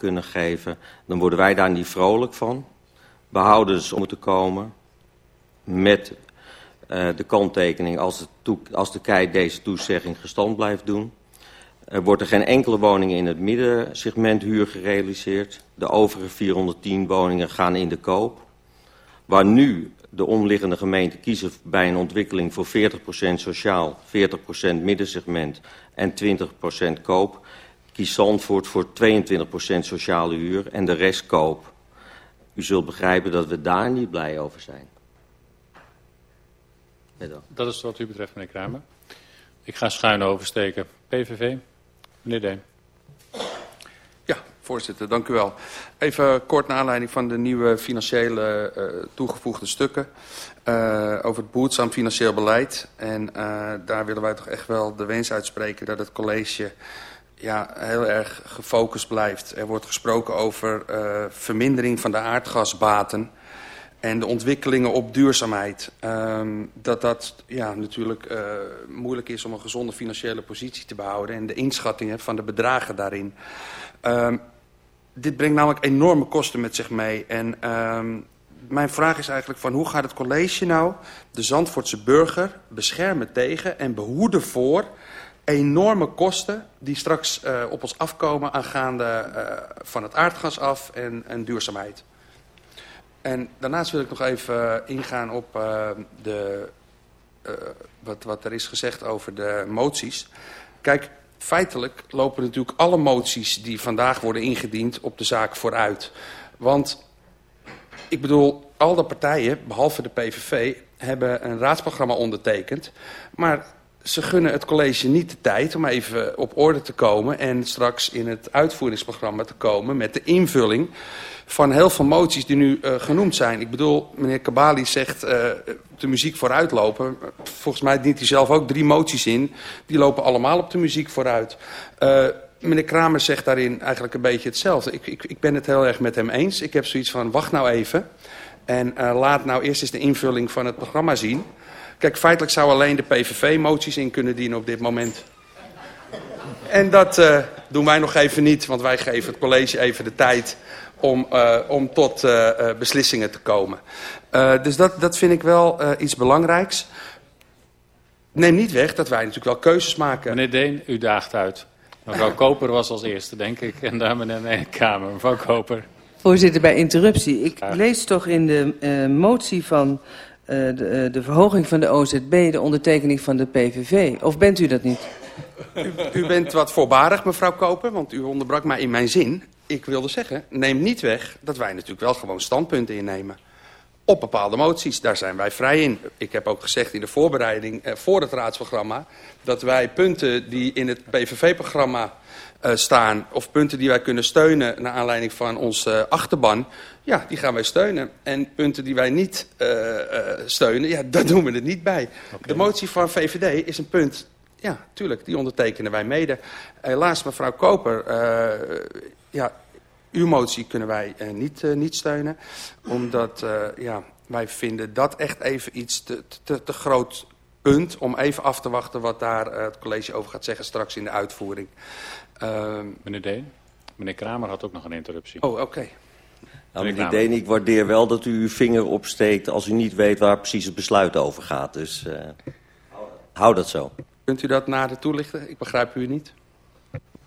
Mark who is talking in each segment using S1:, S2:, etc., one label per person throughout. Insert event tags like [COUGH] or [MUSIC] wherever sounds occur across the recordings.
S1: kunnen geven, dan worden wij daar niet vrolijk van. Behoudens om te komen met uh, de kanttekening als als de KEI deze toezegging gestand blijft doen. Er wordt er geen enkele woning in het middensegment huur gerealiseerd. De overige 410 woningen gaan in de koop. Waar nu de omliggende gemeenten kiezen bij een ontwikkeling voor 40% sociaal, 40% middensegment en 20% koop, kiest Zandvoort voor 22% sociale huur en de rest koop. U zult begrijpen dat we daar niet blij over zijn.
S2: Dat is wat u betreft, meneer Kramer. Ik ga schuin oversteken. PVV, meneer Deen.
S3: Ja, voorzitter, dank u wel. Even kort naar aanleiding van de nieuwe financiële uh, toegevoegde stukken uh, over het behoedzaam financieel beleid. En uh, daar willen wij toch echt wel de wens uitspreken dat het college ja, heel erg gefocust blijft. Er wordt gesproken over vermindering van de aardgasbaten en de ontwikkelingen op duurzaamheid. Um, dat dat ja, natuurlijk uh, moeilijk is om een gezonde financiële positie te behouden. En de inschattingen van de bedragen daarin. Um, dit brengt namelijk enorme kosten met zich mee. En um, mijn vraag is eigenlijk van hoe gaat het college nou de Zandvoortse burger beschermen tegen en behoeden voor enorme kosten die straks uh, op ons afkomen aangaande uh, van het aardgas af en, en duurzaamheid. En daarnaast wil ik nog even ingaan op uh, de, wat, wat er is gezegd over de moties. Kijk, feitelijk lopen natuurlijk alle moties die vandaag worden ingediend op de zaak vooruit. Want, ik bedoel, al de partijen, behalve de PVV, hebben een raadsprogramma ondertekend. Maar ze gunnen het college niet de tijd om even op orde te komen... en straks in het uitvoeringsprogramma te komen met de invulling van heel veel moties die nu uh, genoemd zijn. Ik bedoel, meneer Kabali zegt uh, de muziek vooruitlopen. Volgens mij dient hij zelf ook drie moties in. Die lopen allemaal op de muziek vooruit. Uh, meneer Kramer zegt daarin eigenlijk een beetje hetzelfde. Ik, ik, ik ben het heel erg met hem eens. Ik heb zoiets van, wacht nou even. En laat nou eerst eens de invulling van het programma zien. Kijk, feitelijk zou alleen de PVV moties in kunnen dienen op dit moment. En dat uh, doen wij nog even niet, want wij geven het college even de tijd om, uh, om tot uh, beslissingen te komen. dus dat, dat vind ik wel iets belangrijks. Neem niet weg dat wij natuurlijk wel keuzes maken.
S2: Meneer Deen, u daagt uit. Mevrouw Koper was als eerste, denk ik. En daar meneer de Kamer. Mevrouw Koper.
S4: Voorzitter, bij interruptie. Ik lees toch in de motie van de, de verhoging van de OZB de ondertekening van de PVV. Of bent u dat niet?
S3: U, bent wat voorbarig, mevrouw Koper, want u onderbrak mij in mijn zin. Ik wilde zeggen, neem niet weg dat wij natuurlijk wel gewoon standpunten innemen. Op bepaalde moties, daar zijn wij vrij in. Ik heb ook gezegd in de voorbereiding eh, voor het raadsprogramma... dat wij punten die in het PVV-programma staan... of punten die wij kunnen steunen naar aanleiding van onze uh, achterban... ja, die gaan wij steunen. En punten die wij niet uh, steunen, ja, [LAUGHS] daar doen we het niet bij. Okay. De motie van VVD is een punt ja, tuurlijk, die ondertekenen wij mede. Helaas, mevrouw Koper, ja, uw motie kunnen wij niet, niet steunen. Omdat ja, wij vinden dat echt even iets te, te, te groot punt... om even af te wachten wat daar het college over gaat zeggen straks in de uitvoering.
S2: Ehm, meneer Deen, meneer Kramer had ook nog een interruptie.
S3: Oh, oké. Okay.
S1: Nou, meneer Deen, ik waardeer wel dat u uw vinger opsteekt als u niet weet waar precies het besluit over gaat. Dus uh, hou dat zo.
S3: Kunt u dat nader toelichten? Ik begrijp u niet.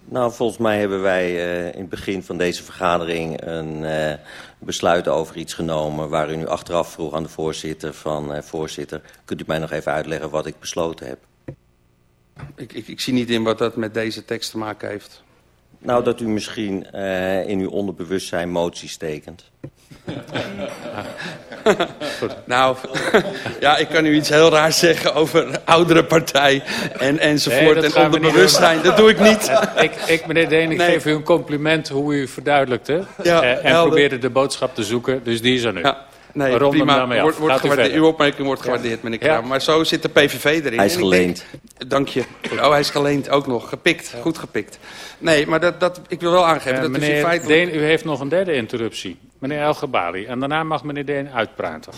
S1: Nou, volgens mij hebben wij uh, in het begin van deze vergadering een uh, besluit over iets genomen... waar u nu achteraf vroeg aan de voorzitter van... Uh, voorzitter, kunt u mij nog even uitleggen wat ik besloten heb?
S3: Ik, ik, ik zie niet in wat dat met deze tekst te maken heeft.
S1: Nou, dat u misschien in uw onderbewustzijn moties tekent. [LAUGHS]
S3: nou, [LAUGHS] ja, ik kan u iets heel raars zeggen over oudere partij en, enzovoort. Nee, en onderbewustzijn, dat doe ik niet.
S2: ik, ik, meneer Deen, ik nee. geef u een compliment hoe u verduidelijkte. Ja, en helder. probeerde de boodschap te zoeken, dus die is er nu. Ja.
S3: Nee, Rond prima. Wordt, wordt uw opmerking wordt gewaardeerd, meneer Kramer. Maar zo zit de PVV erin.
S1: Hij is geleend.
S3: Denk, dank je. Oh, hij is geleend ook nog. Gepikt. Goed gepikt. Nee, maar dat, dat, ik wil wel aangeven uh, dat
S2: meneer
S3: is in feite...
S2: Deen, u heeft nog een derde interruptie. Meneer El Gabali. En daarna mag meneer Deen uitpraten.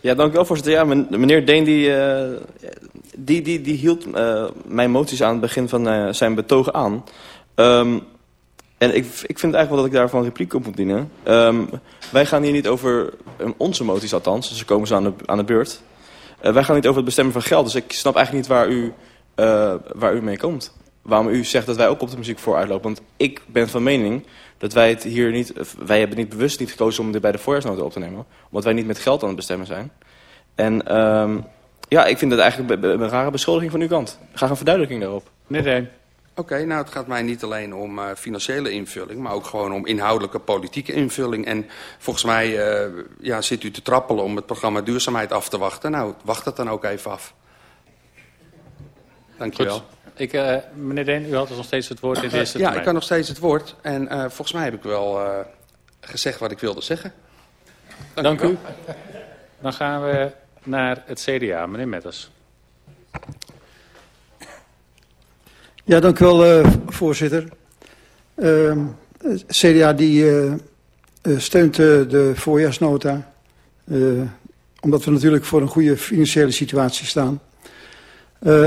S5: Ja, dank u wel, voorzitter. Ja, meneer Deen die, uh, die, die, die hield uh, mijn moties aan het begin van uh, zijn betoog aan. Um, En ik, ik vind eigenlijk wel dat ik daarvan een repliek op moet dienen. Um, wij gaan hier niet over um, onze moties althans, dus ze komen zo aan de, aan de beurt. Uh, wij gaan niet over het bestemmen van geld, dus ik snap eigenlijk niet waar u, uh, waar u mee komt. Waarom u zegt dat wij ook op de muziek voor uitlopen. Want ik ben van mening dat wij het hier niet... Wij hebben niet bewust niet gekozen om dit bij de voorjaarsnota op te nemen. Omdat wij niet met geld aan het bestemmen zijn. En um, ja, ik vind dat eigenlijk een rare beschuldiging van uw kant. Graag een verduidelijking daarop.
S2: Meneer Deen.
S3: Oké, okay, nou het gaat mij niet alleen om uh, financiële invulling... maar ook gewoon om inhoudelijke politieke invulling. En volgens mij uh, ja, zit u te trappelen om het programma Duurzaamheid af te wachten. Nou, wacht het dan ook even af. Dank je wel.
S2: Ik, uh, meneer Deen, u had dus nog steeds het woord in de eerste
S3: Ja, termijn. ik kan nog steeds het woord. En volgens mij heb ik wel gezegd wat ik wilde zeggen.
S2: Dank, Dank u. u. Dan gaan we naar het CDA. Meneer Metters.
S6: Ja, dank u wel, uh, voorzitter. Uh, CDA die uh, steunt de voorjaarsnota. omdat we natuurlijk voor een goede financiële situatie staan.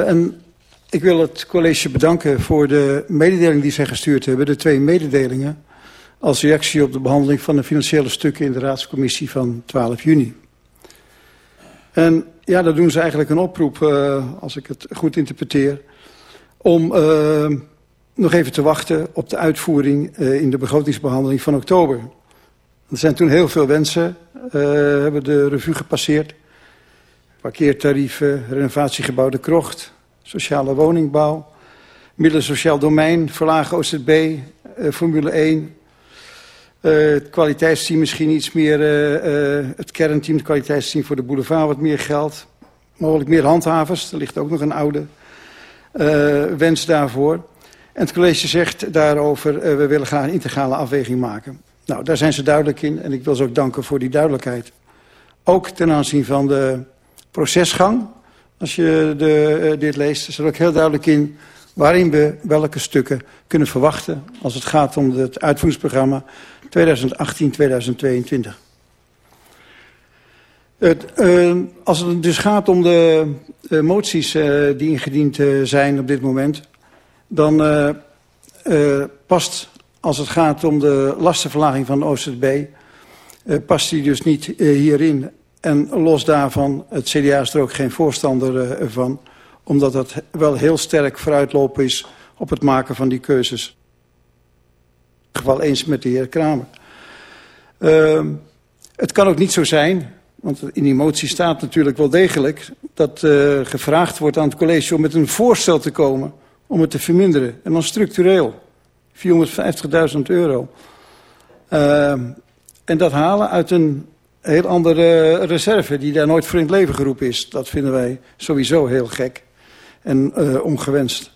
S6: en ik wil het college bedanken voor de mededeling die zij gestuurd hebben. De twee mededelingen als reactie op de behandeling van de financiële stukken in de raadscommissie van 12 juni. En ja, daar doen ze eigenlijk een oproep, als ik het goed interpreteer om uh, nog even te wachten op de uitvoering uh, in de begrotingsbehandeling van oktober. Er zijn toen heel veel wensen, uh, hebben de revue gepasseerd. Parkeertarieven, renovatiegebouw De Krocht, sociale woningbouw, middelen sociaal domein, verlagen OZB, uh, Formule 1. Uh, het kwaliteitsteam misschien iets meer, het kernteam, het kwaliteitsteam voor de boulevard wat meer geld. Mogelijk meer handhavers, er ligt ook nog een oude wens daarvoor. En het college zegt daarover, uh, we willen graag een integrale afweging maken. Nou, daar zijn ze duidelijk in en ik wil ze ook danken voor die duidelijkheid. Ook ten aanzien van de procesgang. Als je de, uh, dit leest, is er ook heel duidelijk in waarin we welke stukken kunnen verwachten als het gaat om het uitvoeringsprogramma 2018-2022. Uh, als het dus gaat om de uh, moties uh, die ingediend zijn op dit moment, dan past als het gaat om de lastenverlaging van de OZB, past die dus niet hierin. En los daarvan, het CDA is er ook geen voorstander van, omdat dat wel heel sterk vooruitlopen is op het maken van die keuzes. In geval eens met de heer Kramer. Ehm, het kan ook niet zo zijn want in die motie staat natuurlijk wel degelijk dat uh, gevraagd wordt aan het college om met een voorstel te komen om het te verminderen. En dan structureel. 450.000 euro. Uh, en dat halen uit een heel andere reserve die daar nooit voor in het leven geroepen is. Dat vinden wij sowieso heel gek en uh, ongewenst.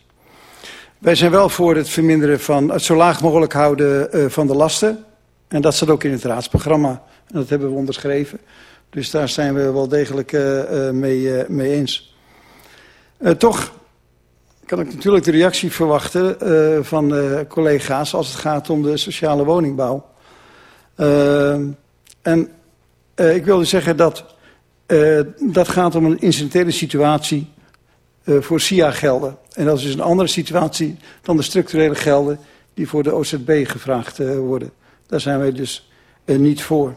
S6: Wij zijn wel voor het verminderen van het zo laag mogelijk houden uh, van de lasten. En dat staat ook in het raadsprogramma. En dat hebben we onderschreven. Dus daar zijn we wel degelijk uh, uh, mee, uh, mee eens. toch kan ik natuurlijk de reactie verwachten van collega's als het gaat om de sociale woningbouw. en ik wilde zeggen dat dat gaat om een incidentele situatie voor SIA-gelden. En dat is dus een andere situatie dan de structurele gelden die voor de OZB gevraagd worden. Daar zijn wij dus niet voor.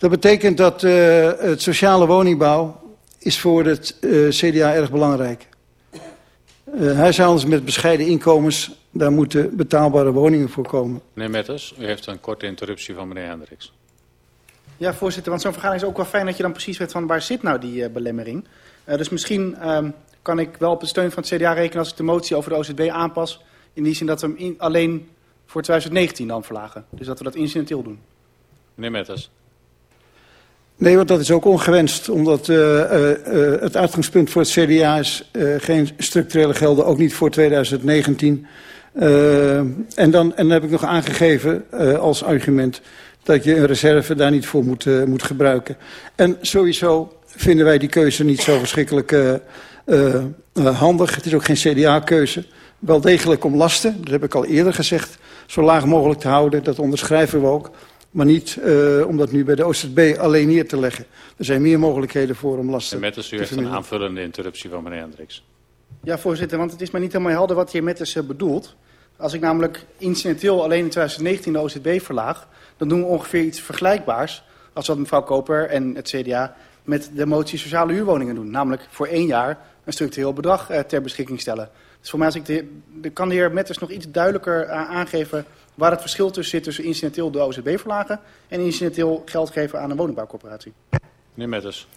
S6: Dat betekent dat uh, het sociale woningbouw is voor het uh, CDA erg belangrijk. Uh, huishoudens met bescheiden inkomens, daar moeten betaalbare woningen voor komen.
S2: Meneer Metters, u heeft een korte interruptie van meneer Hendricks.
S7: Ja, voorzitter, want zo'n vergadering is ook wel fijn dat je dan precies weet van waar zit nou die uh, belemmering. Uh, dus misschien uh, kan ik wel op de steun van het CDA rekenen als ik de motie over de OZB aanpas. In die zin dat we hem in, alleen voor 2019 dan verlagen. Dus dat we dat incidenteel doen.
S2: Meneer Metters.
S6: Nee, want dat is ook ongewenst, omdat uh, uh, het uitgangspunt voor het CDA is geen structurele gelden, ook niet voor 2019. en, dan, en dan heb ik nog aangegeven als argument dat je een reserve daar niet voor moet, moet gebruiken. En sowieso vinden wij die keuze niet zo verschrikkelijk handig. Het is ook geen CDA-keuze. Wel degelijk om lasten, dat heb ik al eerder gezegd, zo laag mogelijk te houden. Dat onderschrijven we ook. Maar niet uh, om dat nu bij de OZB alleen neer te leggen. Er zijn meer mogelijkheden voor om lasten
S2: te Metters, u heeft een aanvullende interruptie van meneer Hendricks.
S7: Ja, voorzitter, want het is maar niet helemaal helder wat de heer Metters uh, bedoelt. Als ik namelijk incidenteel alleen in 2019 de OZB verlaag... dan doen we ongeveer iets vergelijkbaars... als wat mevrouw Koper en het CDA met de motie sociale huurwoningen doen. Namelijk voor één jaar een structureel bedrag eh, ter beschikking stellen. Dus voor mij als ik de, de, kan de heer Metters nog iets duidelijker uh, aangeven... waar het verschil tussen zit tussen incidenteel de OZB verlagen... en incidenteel geld geven aan een woningbouwcorporatie.
S2: Meneer Metters.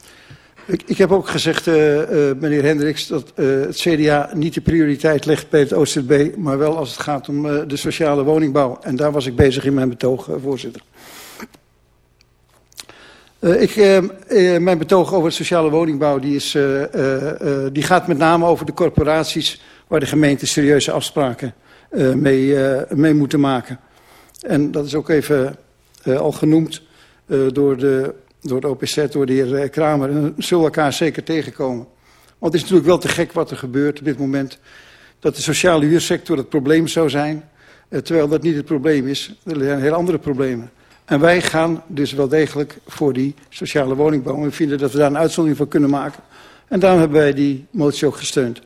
S6: Ik, ik, heb ook gezegd, uh, uh, meneer Hendricks, dat uh, het CDA niet de prioriteit legt bij het OZB, maar wel als het gaat om de sociale woningbouw. En daar was ik bezig in mijn betoog, voorzitter. ik, mijn betoog over de sociale woningbouw die is, die gaat met name over de corporaties waar de gemeenten serieuze afspraken mee, mee moeten maken. En dat is ook even al genoemd door de door de OPZ, door de heer eh, Kramer. En zullen elkaar zeker tegenkomen. Want het is natuurlijk wel te gek wat er gebeurt op dit moment. Dat de sociale huursector het probleem zou zijn. Eh, terwijl dat niet het probleem is. Er zijn heel andere problemen. En wij gaan dus wel degelijk voor die sociale woningbouw. We vinden dat we daar een uitzondering voor kunnen maken. En daarom hebben wij die motie ook gesteund.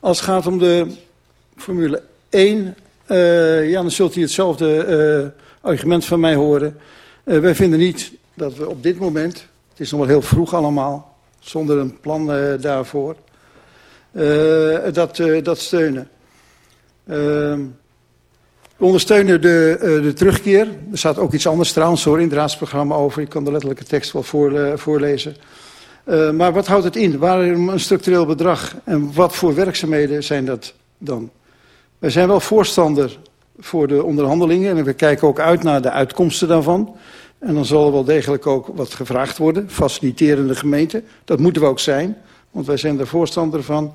S6: Als het gaat om de Formule 1, uh, ja, dan zult u hetzelfde uh, argument van mij horen. Uh, wij vinden niet dat we op dit moment, het is nog wel heel vroeg allemaal, zonder een plan daarvoor, dat, dat steunen. Ehm, we ondersteunen de, de terugkeer. Er staat ook iets anders trouwens hoor, in het raadsprogramma over. Ik kan de letterlijke tekst wel voor, voorlezen. maar wat houdt het in? Waarom een structureel bedrag? En wat voor werkzaamheden zijn dat dan? Wij zijn wel voorstander voor de onderhandelingen en we kijken ook uit naar de uitkomsten daarvan. En dan zal er wel degelijk ook wat gevraagd worden, faciliterende gemeente. Dat moeten we ook zijn, want wij zijn er voorstander van.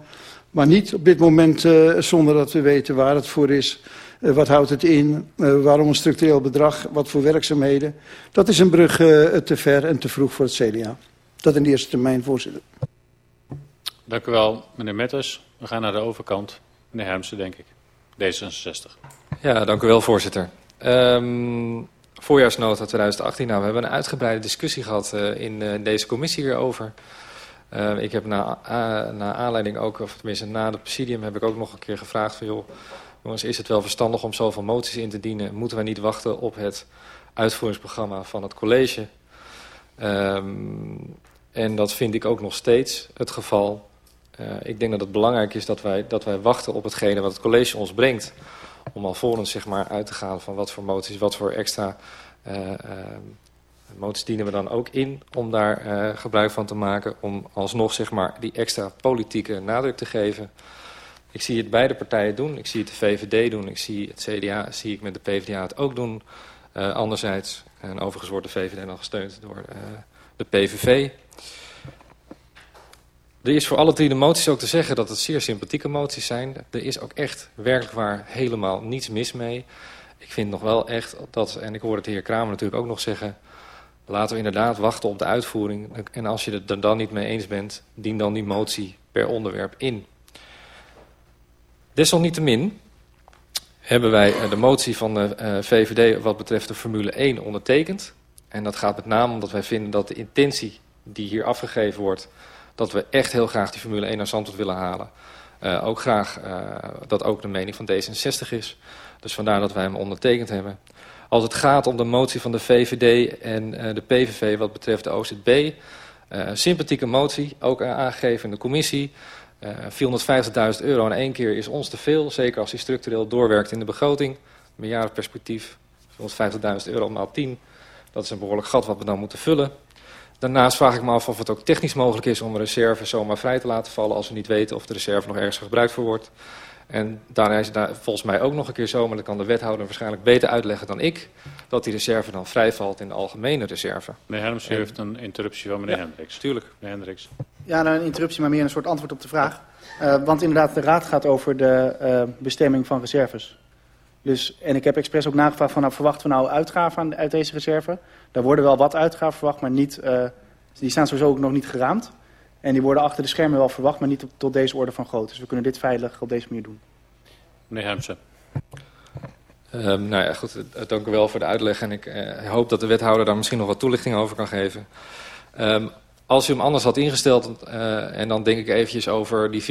S6: Maar niet op dit moment uh, zonder dat we weten waar het voor is. Uh, wat houdt het in? Uh, waarom een structureel bedrag? Wat voor werkzaamheden? Dat is een brug te ver en te vroeg voor het CDA. Dat in de eerste termijn, voorzitter.
S2: Dank u wel, meneer Metters. We gaan naar de overkant. Meneer Hermsen, denk ik. D66.
S8: Ja, dank u wel, voorzitter. Um, voorjaarsnota 2018. Nou, we hebben een uitgebreide discussie gehad uh, in uh, deze commissie hierover. Uh, ik heb na, na aanleiding ook, of tenminste na het presidium, heb ik ook nog een keer gevraagd van joh, jongens, is het wel verstandig om zoveel moties in te dienen? Moeten wij niet wachten op het uitvoeringsprogramma van het college? Um, en dat vind ik ook nog steeds het geval. Ik denk dat het belangrijk is dat wij, dat wij wachten op hetgene wat het college ons brengt om alvorens zeg maar, uit te gaan van wat voor moties, wat voor extra uh, uh, moties dienen we dan ook in om daar gebruik van te maken, om alsnog zeg maar, die extra politieke nadruk te geven. Ik zie het beide partijen doen, ik zie het de VVD doen, ik zie het CDA, zie ik met de PvdA het ook doen. anderzijds, en overigens wordt de VVD dan gesteund door de PVV. Er is voor alle drie de moties ook te zeggen dat het zeer sympathieke moties zijn. Er is ook echt werkelijk waar helemaal niets mis mee. Ik vind nog wel echt dat, en ik hoor het de heer Kramer natuurlijk ook nog zeggen... laten we inderdaad wachten op de uitvoering. En als je het er dan niet mee eens bent, dien dan die motie per onderwerp in. Desalniettemin hebben wij de motie van de uh, VVD wat betreft de Formule 1 ondertekend. En dat gaat met name omdat wij vinden dat de intentie die hier afgegeven wordt dat we echt heel graag die Formule 1 naar Zandvoort willen halen. Uh, ook graag uh, dat ook de mening van D66 is. Dus vandaar dat wij hem ondertekend hebben. Als het gaat om de motie van de VVD en uh, de PVV wat betreft de OZB... sympathieke motie, ook aangegeven in de commissie... 450.000 euro in één keer is ons te veel. Zeker als hij structureel doorwerkt in de begroting. Meerjarenperspectief, 450.000 euro maal 10. Dat is een behoorlijk gat wat we dan moeten vullen. Daarnaast vraag ik me af of het ook technisch mogelijk is om een reserve zomaar vrij te laten vallen... als we niet weten of de reserve nog ergens gebruikt voor wordt. En daarna is het daar volgens mij ook nog een keer zo, maar dat kan de wethouder waarschijnlijk beter uitleggen dan ik... dat die reserve dan vrijvalt in de algemene reserve.
S2: Meneer Herms, u heeft een interruptie van meneer ja, Hendricks.
S8: Tuurlijk.
S2: Meneer Hendricks.
S7: Ja, nou, een interruptie, maar meer een soort antwoord op de vraag. Uh, want inderdaad, de raad gaat over de uh, bestemming van reserves. Dus, en ik heb expres ook nagevraagd van, nou, verwachten we nou uitgaven uit deze reserve? Daar worden wel wat uitgaven verwacht, maar niet, uh, die staan sowieso ook nog niet geraamd. En die worden achter de schermen wel verwacht, maar niet op, tot deze orde van grootte. Dus we kunnen dit veilig op deze manier doen.
S2: Meneer Hemsen.
S8: Um, nou ja, goed, dank u wel voor de uitleg. En ik uh, hoop dat de wethouder daar misschien nog wat toelichting over kan geven. Um, Als u hem anders had ingesteld, uh, en dan denk ik eventjes over die 450.000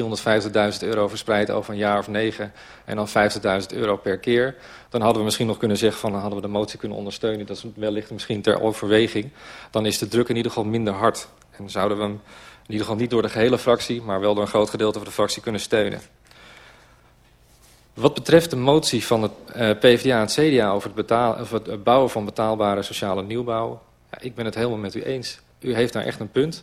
S8: euro verspreid over een jaar of negen en dan 50.000 euro per keer, dan hadden we misschien nog kunnen zeggen van hadden we de motie kunnen ondersteunen. Dat is wellicht misschien ter overweging. Dan is de druk in ieder geval minder hard. En zouden we hem in ieder geval niet door de gehele fractie, maar wel door een groot gedeelte van de fractie kunnen steunen. Wat betreft de motie van het uh, PvdA en het CDA over het, betaal, het bouwen van betaalbare sociale nieuwbouw, ja, ik ben het helemaal met u eens u heeft daar echt een punt.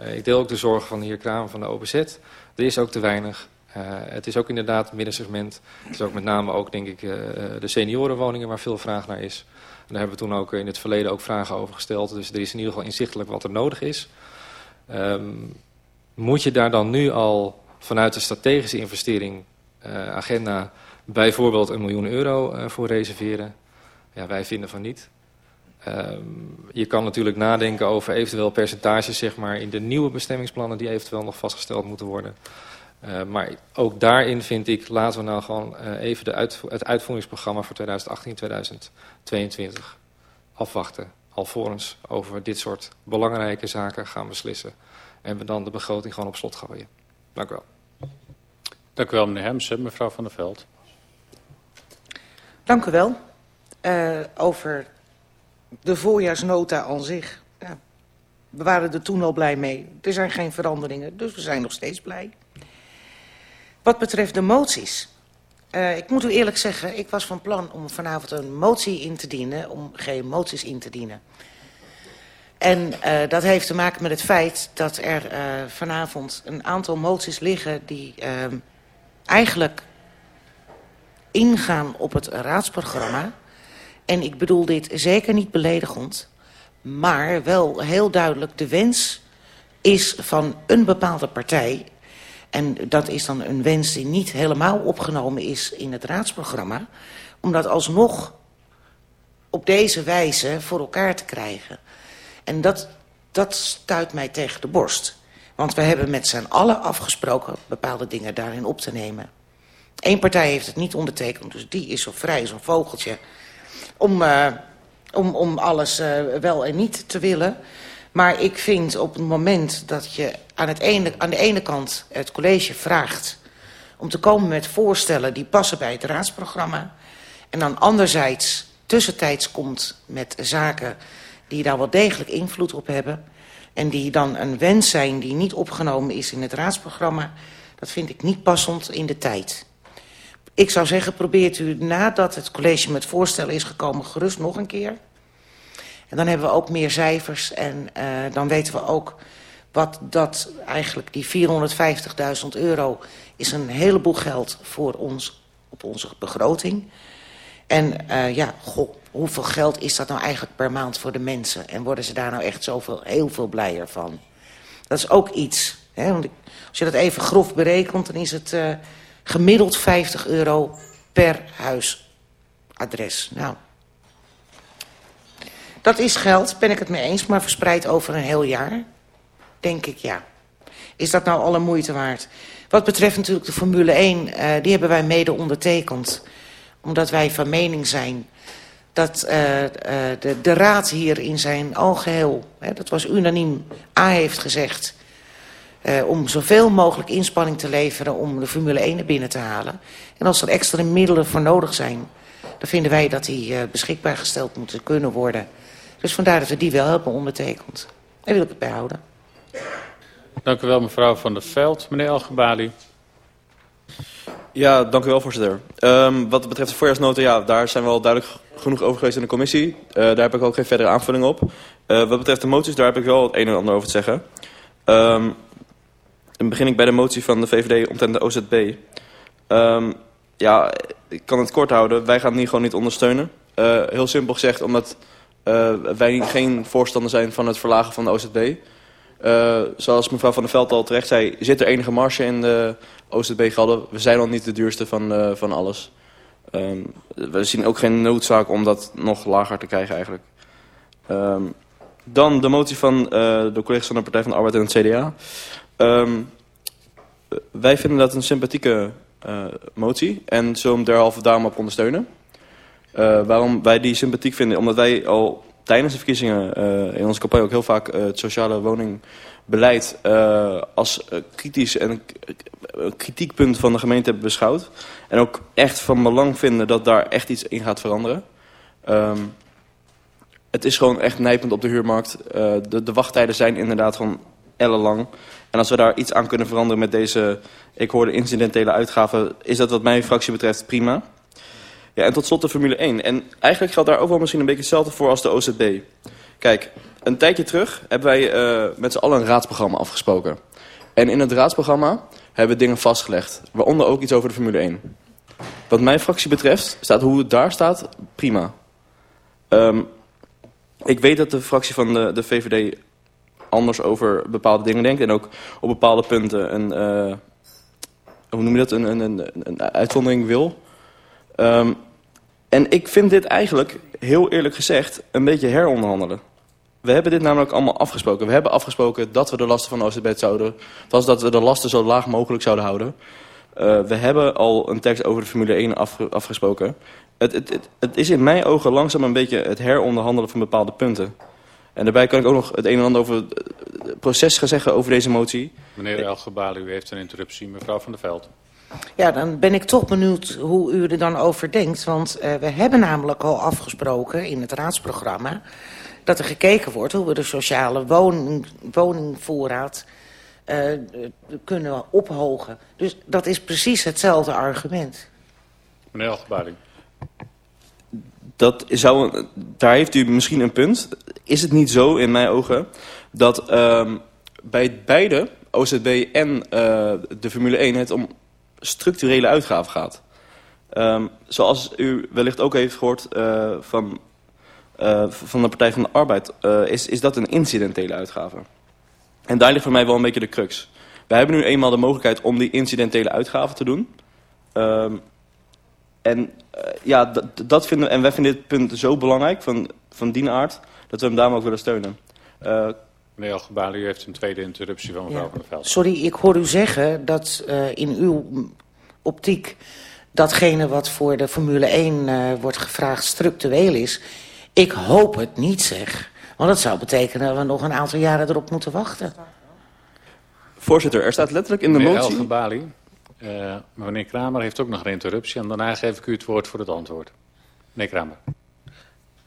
S8: Uh, ik deel ook de zorgen van de heer Kramer van de OBZ. Er is ook te weinig. Uh, het is ook inderdaad middensegment. Het is ook met name ook, denk ik, uh, de seniorenwoningen waar veel vraag naar is. En daar hebben we toen ook in het verleden ook vragen over gesteld. Dus er is in ieder geval inzichtelijk wat er nodig is. Um, moet je daar dan nu al vanuit de strategische investering agenda bijvoorbeeld een miljoen euro voor reserveren? Ja, wij vinden van niet. Um, je kan natuurlijk nadenken over eventueel percentages zeg maar, in de nieuwe bestemmingsplannen die eventueel nog vastgesteld moeten worden. Uh, maar ook daarin vind ik, laten we nou gewoon uh, even de uitvo het uitvoeringsprogramma voor 2018-2022 afwachten. Alvorens over dit soort belangrijke zaken gaan beslissen. En we dan de begroting gewoon op slot gooien. Dank u wel.
S2: Dank u wel meneer Hemsen. Mevrouw Van der Veld.
S9: Dank u wel. Uh, over de voorjaarsnota aan zich. Ja, we waren er toen al blij mee. Er zijn geen veranderingen, dus we zijn nog steeds blij. Wat betreft de moties. Uh, ik moet u eerlijk zeggen, ik was van plan om vanavond een motie in te dienen... om geen moties in te dienen. En uh, dat heeft te maken met het feit dat er uh, vanavond een aantal moties liggen... die eigenlijk ingaan op het raadsprogramma... En ik bedoel dit zeker niet beledigend. Maar wel heel duidelijk de wens is van een bepaalde partij... en dat is dan een wens die niet helemaal opgenomen is in het raadsprogramma... om dat alsnog op deze wijze voor elkaar te krijgen. En dat, dat stuit mij tegen de borst. Want we hebben met z'n allen afgesproken bepaalde dingen daarin op te nemen. Eén partij heeft het niet ondertekend, dus die is zo vrij een vogeltje om, uh, om, om alles uh, wel en niet te willen. Maar ik vind op het moment dat je aan, het aan de ene kant het college vraagt... om te komen met voorstellen die passen bij het raadsprogramma... en dan anderzijds tussentijds komt met zaken die daar wel degelijk invloed op hebben... en die dan een wens zijn die niet opgenomen is in het raadsprogramma... dat vind ik niet passend in de tijd... Ik zou zeggen, probeert u nadat het college met voorstellen is gekomen... gerust nog een keer. En dan hebben we ook meer cijfers. En uh, dan weten we ook wat dat eigenlijk... die 450.000 euro is een heleboel geld voor ons op onze begroting. En uh, ja, goh, hoeveel geld is dat nou eigenlijk per maand voor de mensen? En worden ze daar nou echt zoveel, heel veel blijer van? Dat is ook iets. Hè? Want als je dat even grof berekent, dan is het... Uh, Gemiddeld 50 euro per huisadres. Nou, dat is geld, ben ik het mee eens, maar verspreid over een heel jaar. Denk ik, ja. Is dat nou alle moeite waard? Wat betreft natuurlijk de Formule 1, uh, die hebben wij mede ondertekend. Omdat wij van mening zijn dat uh, uh, de, raad hier in zijn algeheel, hè, dat was unaniem, A heeft gezegd... Om zoveel mogelijk inspanning te leveren om de Formule 1 naar binnen te halen. En als er extra middelen voor nodig zijn, dan vinden wij dat die uh, beschikbaar gesteld moeten kunnen worden. Dus vandaar dat we die wel hebben ondertekend. Daar wil ik het bij houden.
S2: Dank u wel mevrouw Van der Veld. Meneer Algebali.
S5: Ja, dank u wel voorzitter. Um, wat betreft de voorjaarsnota, ja, daar zijn we al duidelijk genoeg over geweest in de commissie. Uh, daar heb ik ook geen verdere aanvulling op. Uh, wat betreft de moties, daar heb ik wel het een en ander over te zeggen. Um, dan begin ik bij de motie van de VVD omtrent de OZB. Um, ja, ik kan het kort houden. Wij gaan niet gewoon niet ondersteunen. Uh, heel simpel gezegd omdat uh, wij geen voorstander zijn van het verlagen van de OZB. Uh, zoals mevrouw Van der Veld al terecht zei, zit er enige marge in de OZB-gelden. We zijn al niet de duurste van, van alles. Um, we zien ook geen noodzaak om dat nog lager te krijgen eigenlijk. Um, dan de motie van de collega's van de Partij van de Arbeid en het CDA. Um, wij vinden dat een sympathieke motie en zullen hem derhalve daarom op ondersteunen. Uh, waarom wij die sympathiek vinden? Omdat wij al tijdens de verkiezingen in onze campagne ook heel vaak het sociale woningbeleid als kritisch en kritiekpunt van de gemeente hebben beschouwd. En ook echt van belang vinden dat daar echt iets in gaat veranderen. Ehm, het is gewoon echt nijpend op de huurmarkt. de, de wachttijden zijn inderdaad van ellenlang. En als we daar iets aan kunnen veranderen met deze, ik hoorde incidentele uitgaven, is dat wat mijn fractie betreft prima. Ja, en tot slot de Formule 1. En eigenlijk geldt daar ook wel misschien een beetje hetzelfde voor als de OZB. Kijk, een tijdje terug hebben wij uh, met z'n allen een raadsprogramma afgesproken. En in het raadsprogramma hebben we dingen vastgelegd. Waaronder ook iets over de Formule 1. Wat mijn fractie betreft, staat hoe het daar staat, prima. Um, ik weet dat de fractie van de, de VVD anders over bepaalde dingen denkt. En ook op bepaalde punten een, uh, hoe noem je dat, een, een, een, een uitzondering wil. Um, en ik vind dit eigenlijk, heel eerlijk gezegd, een beetje heronderhandelen. We hebben dit namelijk allemaal afgesproken. We hebben afgesproken dat we de lasten van OCB zouden... was dat we de lasten zo laag mogelijk zouden houden. Uh, we hebben al een tekst over de Formule 1 afge afgesproken. Het, het, het, is in mijn ogen langzaam een beetje het heronderhandelen van bepaalde punten. En daarbij kan ik ook nog het een en ander over het proces gaan zeggen over deze motie.
S2: Meneer Elgebali, u heeft een interruptie. Mevrouw van der Veld.
S9: Ja, dan ben ik toch benieuwd hoe u er dan over denkt. Want uh, we hebben namelijk al afgesproken in het raadsprogramma... dat er gekeken wordt hoe we de sociale woning, woningvoorraad uh, kunnen ophogen. Dus dat is precies hetzelfde argument.
S2: Meneer Elgebali
S5: dat zou, daar heeft u misschien een punt. Is het niet zo, in mijn ogen, dat um, bij beide, OZB en uh, de Formule 1, het om structurele uitgaven gaat? Um, zoals u wellicht ook heeft gehoord uh, van, uh, van de Partij van de Arbeid, is, is dat een incidentele uitgave. En daar ligt voor mij wel een beetje de crux. Wij hebben nu eenmaal de mogelijkheid om die incidentele uitgaven te doen. Um, en uh, ja, dat vinden, en wij vinden dit punt zo belangrijk, van, van die aard, dat we hem daarom ook willen steunen.
S2: Uh, Meneer Algebali, u heeft een tweede interruptie van mevrouw ja. van der Veld.
S9: Sorry, ik hoor u zeggen dat uh, in uw optiek datgene wat voor de Formule 1 wordt gevraagd structureel is. Ik hoop het niet, zeg. Want dat zou betekenen dat we nog een aantal jaren erop moeten wachten.
S5: Voorzitter, er staat letterlijk in de
S2: Meneer
S5: motie...
S2: Algebali, uh, meneer Kramer heeft ook nog een interruptie en daarna geef ik u het woord voor het antwoord. Meneer Kramer.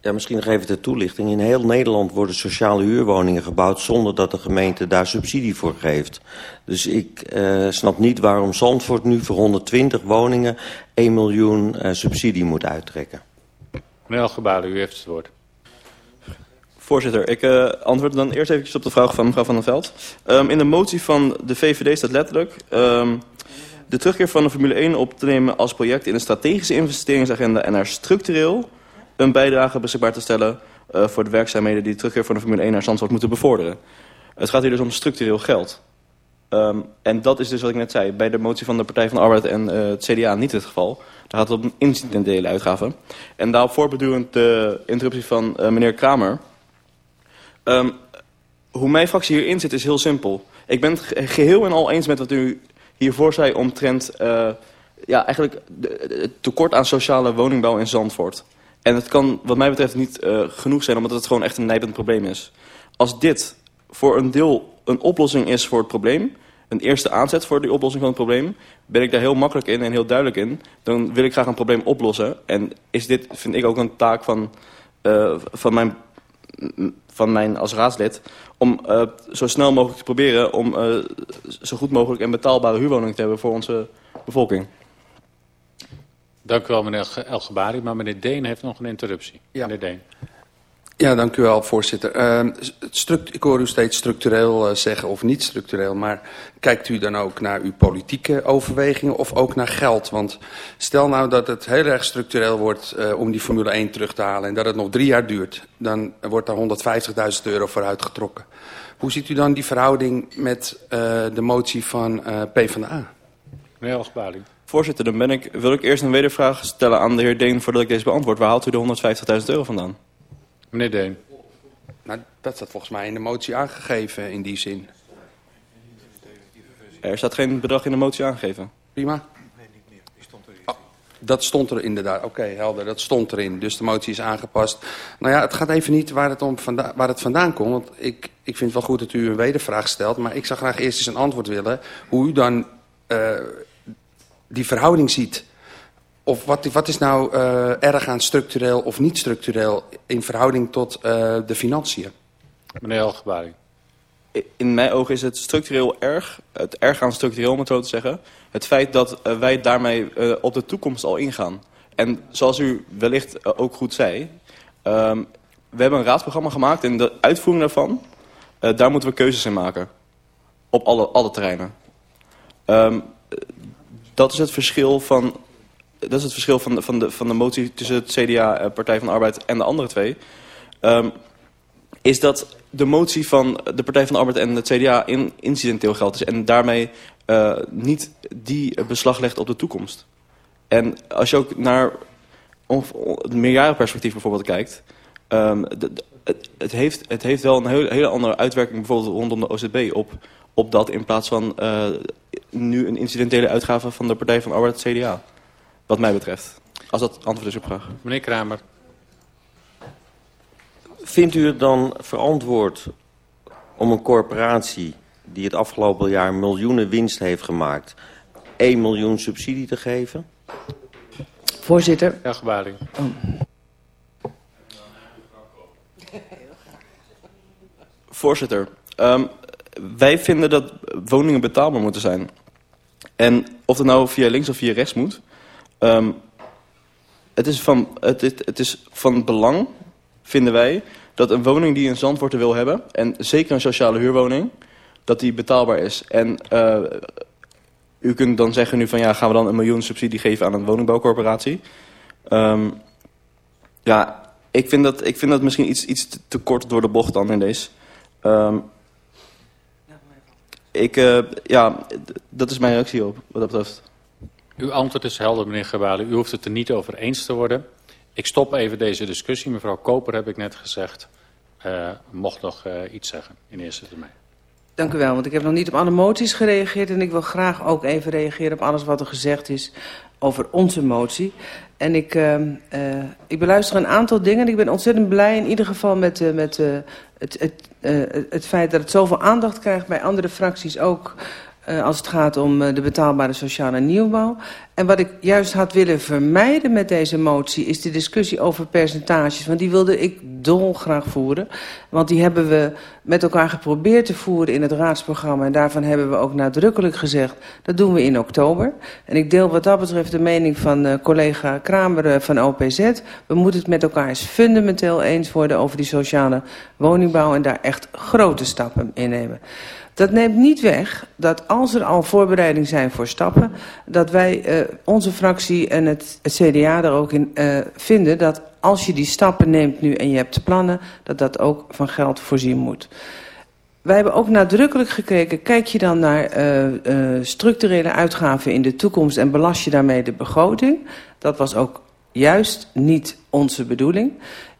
S1: Ja, misschien nog even ter toelichting. In heel Nederland worden sociale huurwoningen gebouwd zonder dat de gemeente daar subsidie voor geeft. Dus ik uh, snap niet waarom Zandvoort nu voor 120 woningen 1 miljoen uh, subsidie moet uittrekken.
S2: Meneer Algebali, u heeft het woord.
S5: Voorzitter, ik uh, antwoord dan eerst even op de vraag van mevrouw Van der Veld. Um, in de motie van de VVD staat letterlijk... Um, de terugkeer van de Formule 1 op te nemen als project in een strategische investeringsagenda en er structureel een bijdrage beschikbaar te stellen uh, voor de werkzaamheden die de terugkeer van de Formule 1 naar Zandvoort moeten bevorderen. Het gaat hier dus om structureel geld. Um, en dat is dus wat ik net zei, bij de motie van de Partij van de Arbeid en uh, het CDA niet het geval. Daar gaat het om incidentele uitgaven. En daarop voortbedurend de interruptie van uh, meneer Kramer. Um, hoe mijn fractie hierin zit is heel simpel. Ik ben het geheel en al eens met wat u hiervoor zei omtrent uh, ja, eigenlijk het tekort aan sociale woningbouw in Zandvoort. En het kan wat mij betreft niet uh, genoeg zijn, omdat het gewoon echt een nijpend probleem is. Als dit voor een deel een oplossing is voor het probleem, een eerste aanzet voor die oplossing van het probleem, ben ik daar heel makkelijk in en heel duidelijk in. Dan wil ik graag een probleem oplossen. En is dit, vind ik ook een taak van, uh, van mijn van mijn als raadslid... om uh, zo snel mogelijk te proberen om uh, zo goed mogelijk een betaalbare huurwoning te hebben voor onze bevolking.
S2: Dank u wel, meneer Elgebari. Maar meneer Deen heeft nog een interruptie. Ja. Meneer Deen.
S3: Ja, dank u wel, voorzitter. Uh, ik hoor u steeds structureel uh, zeggen of niet structureel, maar kijkt u dan ook naar uw politieke overwegingen of ook naar geld? Want stel nou dat het heel erg structureel wordt uh, om die Formule 1 terug te halen en dat het nog drie jaar duurt, dan wordt daar 150.000 euro voor uitgetrokken. Hoe ziet u dan die verhouding met de motie van PvdA?
S2: Meneer Osbali.
S5: Voorzitter, dan ben ik, wil ik eerst een wedervraag stellen aan de heer Deen voordat ik deze beantwoord. Waar haalt u de 150.000 euro vandaan?
S2: Meneer Deen.
S3: Nou, dat staat volgens mij in de motie aangegeven in die zin.
S5: Er staat geen bedrag in de motie aangegeven.
S3: Prima.
S10: Nee, niet meer. Die stond er oh.
S3: dat stond er inderdaad. Oké, helder, dat stond erin. Dus de motie is aangepast. Nou ja, het gaat even niet waar het, om vanda waar het vandaan komt. Want ik, ik vind het wel goed dat u een wedervraag stelt. Maar ik zou graag eerst eens een antwoord willen. Hoe u dan uh, die verhouding ziet. Of wat, wat is nou uh, erg aan structureel of niet structureel... in verhouding tot uh, de financiën?
S2: Meneer Algebari.
S5: In mijn ogen is het structureel erg, het erg aan structureel om het zo te zeggen het feit dat uh, wij daarmee uh, op de toekomst al ingaan. En zoals u wellicht uh, ook goed zei, um, we hebben een raadsprogramma gemaakt en de uitvoering daarvan, daar moeten we keuzes in maken. Op alle, alle terreinen. Um, dat is het verschil van, dat is het verschil van, de, van, de, van de motie tussen het CDA, Partij van de Arbeid en de andere twee. Um, is dat de motie van de Partij van de Arbeid en het CDA in incidenteel geld is. En daarmee uh, niet die beslag legt op de toekomst. En als je ook naar het meerjarenperspectief bijvoorbeeld kijkt... De, het, het, heeft, het heeft wel een heel, hele andere uitwerking bijvoorbeeld rondom de OZB op, op dat... in plaats van nu een incidentele uitgave van de Partij van de Arbeid het CDA. Wat mij betreft. Als dat antwoord is op vraag.
S2: Meneer Kramer.
S1: Vindt u het dan verantwoord om een corporatie die het afgelopen jaar miljoenen winst heeft gemaakt... 1 miljoen subsidie te geven?
S4: Voorzitter.
S2: Ja, gebaring. Oh.
S5: Voorzitter, um, wij vinden dat woningen betaalbaar moeten zijn. En of het nou via links of via rechts moet... Um, het, is van, het, het, is van belang, vinden wij, dat een woning die een Zandvoort wil hebben... en zeker een sociale huurwoning dat die betaalbaar is. En uh, u kunt dan zeggen nu van ja, gaan we dan een miljoen subsidie geven aan een woningbouwcorporatie? Um, ja, ik vind dat, ik vind dat misschien iets, iets te kort door de bocht dan in deze. Um, ik, uh, ja, dat is mijn reactie op, wat dat betreft.
S2: Uw antwoord is helder, meneer Gebali. U hoeft het er niet over eens te worden. Ik stop even deze discussie. Mevrouw Koper heb ik net gezegd, uh, mocht nog uh, iets zeggen in eerste termijn.
S4: Dank u wel, want ik heb nog niet op alle moties gereageerd... en ik wil graag ook even reageren op alles wat er gezegd is over onze motie. En ik, uh, uh, ik beluister een aantal dingen en ik ben ontzettend blij in ieder geval met, uh, met het, het, het feit dat het zoveel aandacht krijgt bij andere fracties ook... Uh, als het gaat om uh, de betaalbare sociale nieuwbouw. En wat ik juist had willen vermijden met deze motie... is de discussie over percentages. Want die wilde ik dolgraag voeren. Want die hebben we met elkaar geprobeerd te voeren in het raadsprogramma. En daarvan hebben we ook nadrukkelijk gezegd... dat doen we in oktober. En ik deel wat dat betreft de mening van uh, collega Kramer van OPZ. We moeten het met elkaar eens fundamenteel eens worden... over die sociale woningbouw en daar echt grote stappen in nemen. Dat neemt niet weg dat als er al voorbereidingen zijn voor stappen... dat wij, uh, onze fractie en het, CDA er ook in uh, vinden... dat als je die stappen neemt nu en je hebt plannen... dat dat ook van geld voorzien moet. Wij hebben ook nadrukkelijk gekeken... kijk je dan naar uh, uh, structurele uitgaven in de toekomst... en belast je daarmee de begroting? Dat was ook juist niet onze bedoeling...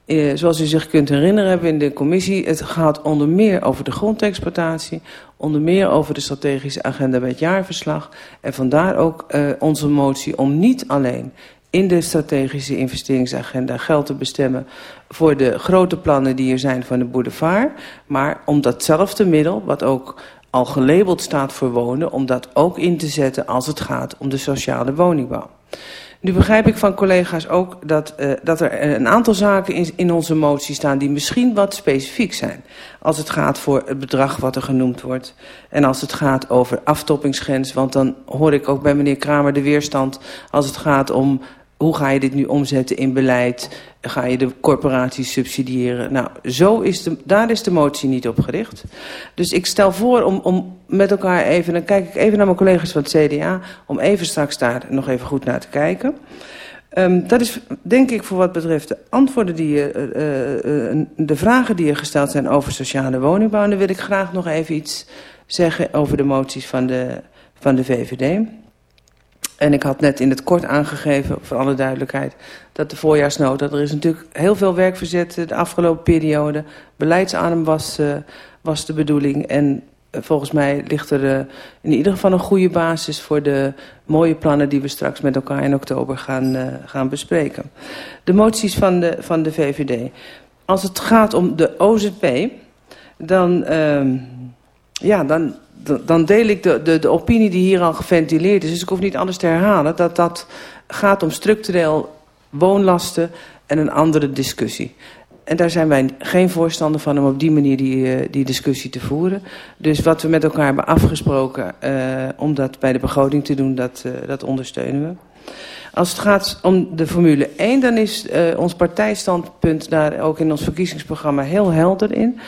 S4: Eh, zoals u zich kunt herinneren hebben we in de commissie... het gaat onder meer over de grondexploitatie... onder meer over de strategische agenda bij het jaarverslag... en vandaar ook uh, onze motie om niet alleen in de strategische investeringsagenda geld te bestemmen... voor de grote plannen die er zijn van de boulevard... maar om datzelfde middel, wat ook al gelabeld staat voor wonen... om dat ook in te zetten als het gaat om de sociale woningbouw. Nu begrijp ik van collega's ook dat, uh, dat er een aantal zaken in, in onze motie staan... die misschien wat specifiek zijn. Als het gaat voor het bedrag wat er genoemd wordt. En als het gaat over aftoppingsgrens. Want dan hoor ik ook bij meneer Kramer de weerstand... als het gaat om hoe ga je dit nu omzetten in beleid? Ga je de corporaties subsidiëren? Nou, zo is de, daar is de motie niet op gericht. Dus ik stel voor om, om met elkaar even... dan kijk ik even naar mijn collega's van het CDA... om even straks daar nog even goed naar te kijken. Um, dat is denk ik voor wat betreft de antwoorden die je... Uh, uh, de vragen die er gesteld zijn over sociale woningbouw. En dan wil ik graag nog even iets zeggen over de moties van de, van de VVD... En ik had net in het kort aangegeven, voor alle duidelijkheid, dat de voorjaarsnota, er is natuurlijk heel veel werk verzet de afgelopen periode. Beleidsadem was, uh, was de bedoeling en volgens mij ligt er in ieder geval een goede basis voor de mooie plannen die we straks met elkaar in oktober gaan, gaan bespreken. De moties van de, van de VVD. Als het gaat om de OZP, dan, uh, ja, dan, dan deel ik de, de, de opinie die hier al geventileerd is. Dus ik hoef niet anders te herhalen dat dat gaat om structureel woonlasten en een andere discussie. En daar zijn wij geen voorstander van om op die manier die, uh, die discussie te voeren. Dus wat we met elkaar hebben afgesproken uh, om dat bij de begroting te doen, dat, uh, dat ondersteunen we. Als het gaat om de Formule 1, dan is ons partijstandpunt daar ook in ons verkiezingsprogramma heel helder in.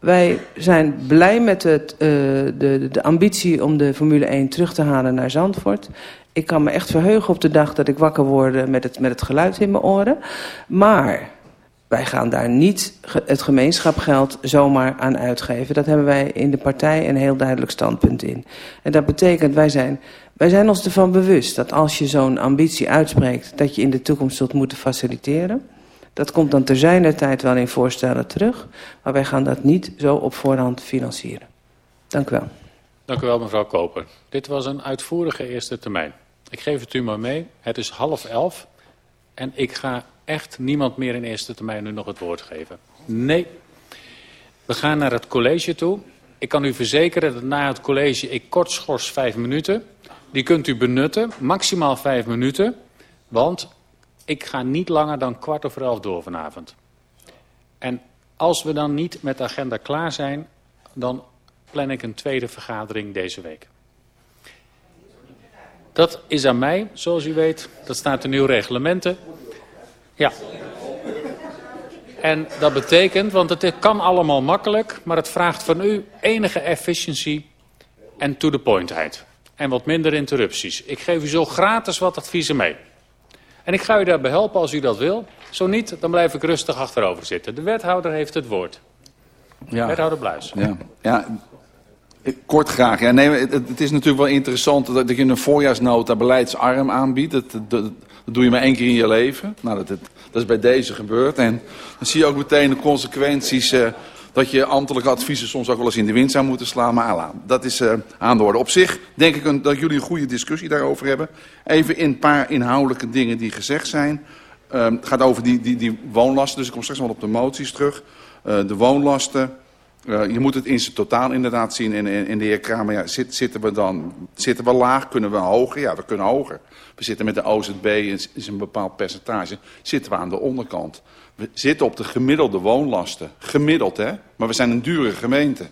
S4: Wij zijn blij met het, de, de ambitie om de Formule 1 terug te halen naar Zandvoort. Ik kan me echt verheugen op de dag dat ik wakker word met het, met het geluid in mijn oren. Maar wij gaan daar niet het gemeenschapgeld zomaar aan uitgeven. Dat hebben wij in de partij een heel duidelijk standpunt in. En dat betekent, wij zijn, wij zijn ons ervan bewust dat als je zo'n ambitie uitspreekt... dat je in de toekomst zult moeten faciliteren. Dat komt dan zijner tijd wel in voorstellen terug. Maar wij gaan dat niet zo op voorhand financieren. Dank u wel.
S2: Dank u wel, mevrouw Koper. Dit was een uitvoerige eerste termijn. Ik geef het u maar mee. Het is half elf. En ik ga echt niemand meer in eerste termijn nu nog het woord geven. Nee. We gaan naar het college toe. Ik kan u verzekeren dat na het college ik kort schors vijf minuten. Die kunt u benutten, maximaal vijf minuten. Want ik ga niet langer dan kwart over elf door vanavond. En als we dan niet met de agenda klaar zijn... dan plan ik een tweede vergadering deze week. Dat is aan mij, zoals u weet. Dat staat in uw reglementen. Ja. En dat betekent, want het kan allemaal makkelijk, maar het vraagt van u enige efficiëntie en to the pointheid. En wat minder interrupties. Ik geef u zo gratis wat adviezen mee. En ik ga u daarbij helpen als u dat wil. Zo niet, dan blijf ik rustig achterover zitten. De wethouder heeft het woord. Ja. Wethouder Bluis.
S10: Ja. ja, Kort graag. Ja, nee, het, het, is natuurlijk wel interessant dat, dat je een voorjaarsnota beleidsarm aanbiedt. Dat, dat, dat doe je maar één keer in je leven. Nou, dat, dat is bij deze gebeurd. En dan zie je ook meteen de consequenties... Uh, dat je ambtelijke adviezen soms ook wel eens in de wind zou moeten slaan. Maar ala, dat is uh, aan de orde. Op zich denk ik een, dat jullie een goede discussie daarover hebben. Even in een paar inhoudelijke dingen die gezegd zijn. Uh, het gaat over die, die, die woonlasten, dus ik kom straks wel op de moties terug. Uh, de woonlasten... Uh, je moet het in zijn totaal inderdaad zien. In de heer Kramer, ja, zit, zitten we dan zitten we laag? Kunnen we hoger? Ja, we kunnen hoger. We zitten met de OZB, is een bepaald percentage, zitten we aan de onderkant. We zitten op de gemiddelde woonlasten. Gemiddeld, hè? Maar we zijn een dure gemeente.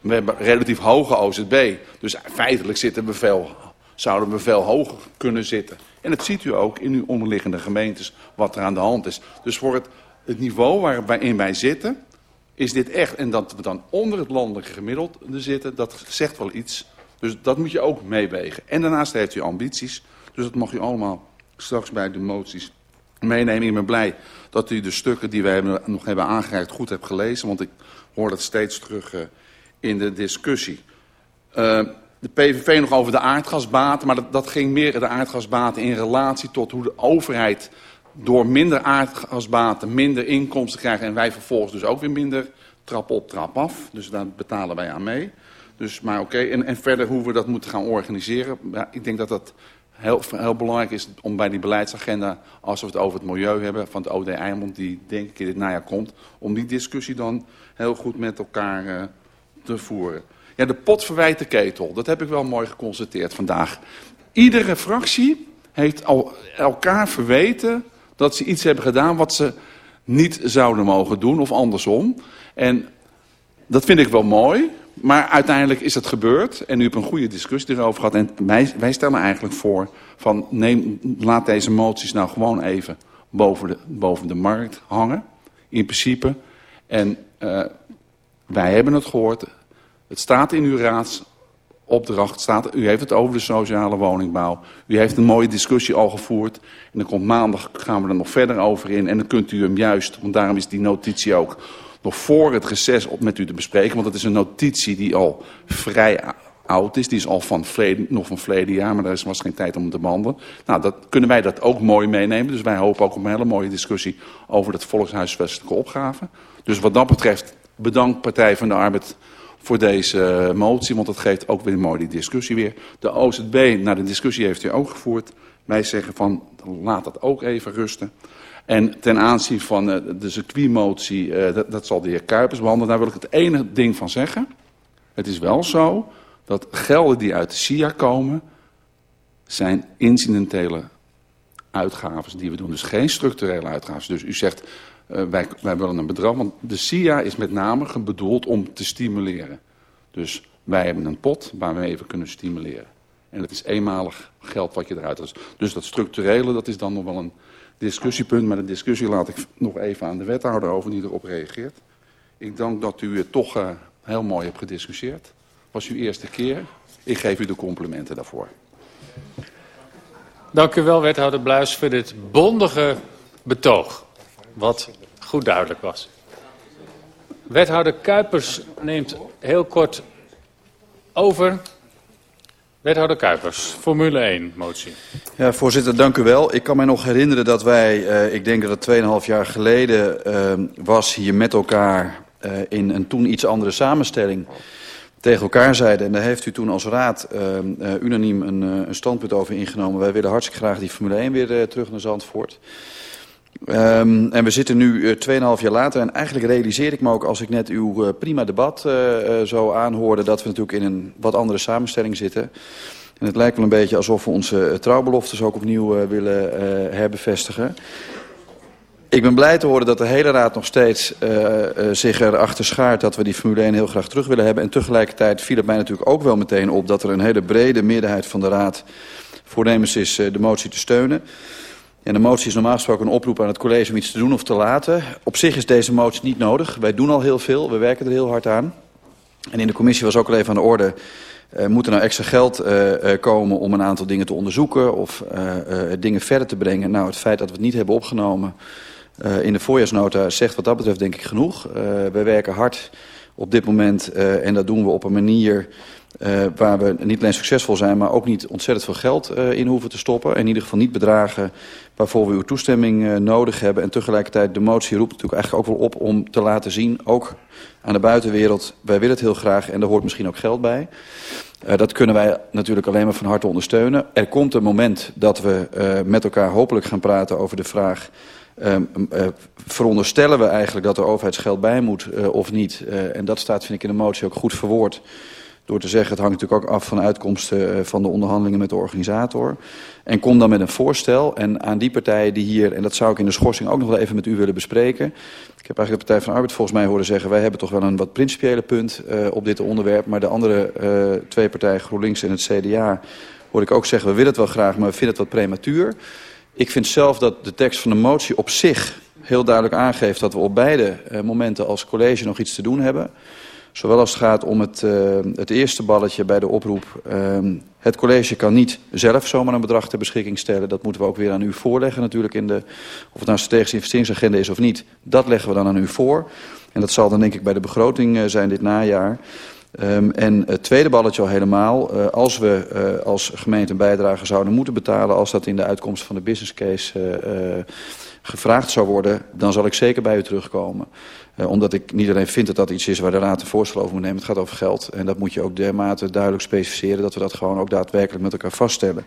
S10: We hebben relatief hoge OZB. Dus feitelijk zitten we veel, zouden we veel hoger kunnen zitten. En dat ziet u ook in uw onderliggende gemeentes, wat er aan de hand is. Dus voor het, het niveau waarin wij zitten is dit echt. En dat we dan onder het landelijke gemiddelde zitten, dat zegt wel iets. Dus dat moet je ook meewegen. En daarnaast heeft u ambities. Dus dat mag u allemaal straks bij de moties meenemen. Ik ben blij dat u de stukken die wij nog hebben aangereikt goed hebt gelezen. Want ik hoor dat steeds terug uh, in de discussie. Uh, de PVV nog over de aardgasbaten. Maar dat, dat ging meer de aardgasbaten in relatie tot hoe de overheid door minder aardgasbaten minder inkomsten krijgen... en wij vervolgens dus ook weer minder trap op, trap af. Dus daar betalen wij aan mee. Dus, maar oké, en, en verder hoe we dat moeten gaan organiseren... Ik denk dat dat heel, heel belangrijk is om bij die beleidsagenda... als we het over het milieu hebben van de OD Eimond... die denk ik in dit najaar komt... om die discussie dan heel goed met elkaar uh, te voeren. Ja, de pot verwijt de ketel. Dat heb ik wel mooi geconstateerd vandaag. Iedere fractie heeft al elkaar verweten dat ze iets hebben gedaan wat ze niet zouden mogen doen of andersom. En dat vind ik wel mooi, maar uiteindelijk is het gebeurd. En u hebt een goede discussie erover gehad. En wij, stellen eigenlijk voor van neem, laat deze moties nou gewoon even boven de, boven de markt hangen. In principe. En uh, wij hebben het gehoord. Het staat in uw raads opdracht staat. U heeft het over de sociale woningbouw. U heeft een mooie discussie al gevoerd. En dan komt maandag gaan we er nog verder over in. En dan kunt u hem juist, want daarom is die notitie ook nog voor het reces op met u te bespreken. Want het is een notitie die al vrij oud is. Die is al van verleden, nog van verleden jaar, maar er was geen tijd om te behandelen. Nou, dat, kunnen wij dat ook mooi meenemen. Dus wij hopen ook op een hele mooie discussie over het volkshuisvestelijke opgave. Dus wat dat betreft bedankt Partij van de Arbeid voor deze motie, want dat geeft ook weer mooi die discussie weer. De OZB, naar de discussie heeft u ook gevoerd. Wij zeggen van, laat dat ook even rusten. En ten aanzien van de circuitmotie, dat, dat zal de heer Kuipers behandelen. Daar wil ik het enige ding van zeggen. Het is wel zo dat gelden die uit de SIA komen, zijn incidentele uitgaven die we doen. Dus geen structurele uitgaven. Dus u zegt, uh, wij, wij willen een bedrag. Want de SIA is met name bedoeld om te stimuleren. Dus wij hebben een pot waar we even kunnen stimuleren. En dat is eenmalig geld wat je eruit has. Dus dat structurele, dat is dan nog wel een discussiepunt. Maar de discussie laat ik nog even aan de wethouder over die erop reageert. Ik dank dat u het toch uh, heel mooi hebt gediscussieerd. was uw eerste keer. Ik geef u de complimenten daarvoor.
S2: Dank u wel, wethouder Bluis, voor dit bondige betoog. Wat goed duidelijk was. Wethouder Kuipers neemt heel kort over. Wethouder Kuipers, Formule 1 motie.
S11: Ja, voorzitter, dank u wel. Ik kan mij nog herinneren dat wij, uh, ik denk dat het 2,5 jaar geleden uh, was, hier met elkaar uh, in een toen iets andere samenstelling tegen elkaar zeiden. En daar heeft u toen als raad unaniem een, een standpunt over ingenomen. Wij willen hartstikke graag die Formule 1 weer terug naar Zandvoort. Um, en we zitten nu uh, 2,5 jaar later en eigenlijk realiseer ik me ook als ik net uw uh, prima debat uh, zo aanhoorde... dat we natuurlijk in een wat andere samenstelling zitten. En het lijkt wel een beetje alsof we onze trouwbeloftes ook opnieuw willen herbevestigen. Ik ben blij te horen dat de hele raad nog steeds zich erachter schaart dat we die Formule 1 heel graag terug willen hebben. En tegelijkertijd viel het mij natuurlijk ook wel meteen op dat er een hele brede meerderheid van de raad voornemens is de motie te steunen. En de motie is normaal gesproken een oproep aan het college om iets te doen of te laten. Op zich is deze motie niet nodig. Wij doen al heel veel, we werken er heel hard aan. En in de commissie was ook al even aan de orde... Uh, moet er nou extra geld uh, uh, komen om een aantal dingen te onderzoeken... of dingen verder te brengen? Nou, het feit dat we het niet hebben opgenomen... In de voorjaarsnota zegt wat dat betreft denk ik genoeg. Wij werken hard op dit moment en dat doen we op een manier uh, waar we niet alleen succesvol zijn... maar ook niet ontzettend veel geld uh, in hoeven te stoppen. In ieder geval niet bedragen waarvoor we uw toestemming uh, nodig hebben. En tegelijkertijd de motie roept natuurlijk eigenlijk ook wel op om te laten zien... ook aan de buitenwereld, wij willen het heel graag en daar hoort misschien ook geld bij... Dat kunnen wij natuurlijk alleen maar van harte ondersteunen. Er komt een moment dat we met elkaar hopelijk gaan praten over de vraag... Uh, uh, veronderstellen we eigenlijk dat er overheidsgeld bij moet of niet. En dat staat, vind ik, in de motie ook goed verwoord. Door te zeggen, het hangt natuurlijk ook af van de uitkomsten uh, van de onderhandelingen met de organisator. En kom dan met een voorstel. En aan die partijen die hier, en dat zou ik in de schorsing ook nog even met u willen bespreken. Ik heb eigenlijk de Partij van de Arbeid volgens mij horen zeggen... wij hebben toch wel een wat principiële punt uh, op dit onderwerp. Maar de andere uh, twee partijen, GroenLinks en het CDA... hoor ik ook zeggen, we willen het wel graag, maar we vinden het wat prematuur... Ik vind zelf dat de tekst van de motie op zich heel duidelijk aangeeft... dat we op beide momenten als college nog iets te doen hebben. Zowel als het gaat om het, uh, het eerste balletje bij de oproep. Uh, het college kan niet zelf zomaar een bedrag ter beschikking stellen. Dat moeten we ook weer aan u voorleggen natuurlijk. In de, of het nou een strategische investeringsagenda is of niet. Dat leggen we dan aan u voor. En dat zal dan denk ik bij de begroting uh, zijn dit najaar. Um, en het tweede balletje al helemaal, uh, als we als gemeente een bijdrage zouden moeten betalen... als dat in de uitkomst van de business case gevraagd zou worden... dan zal ik zeker bij u terugkomen. omdat ik niet alleen vind dat dat iets is waar de raad een voorstel over moet nemen. Het gaat over geld en dat moet je ook dermate duidelijk specificeren... dat we dat gewoon ook daadwerkelijk met elkaar vaststellen.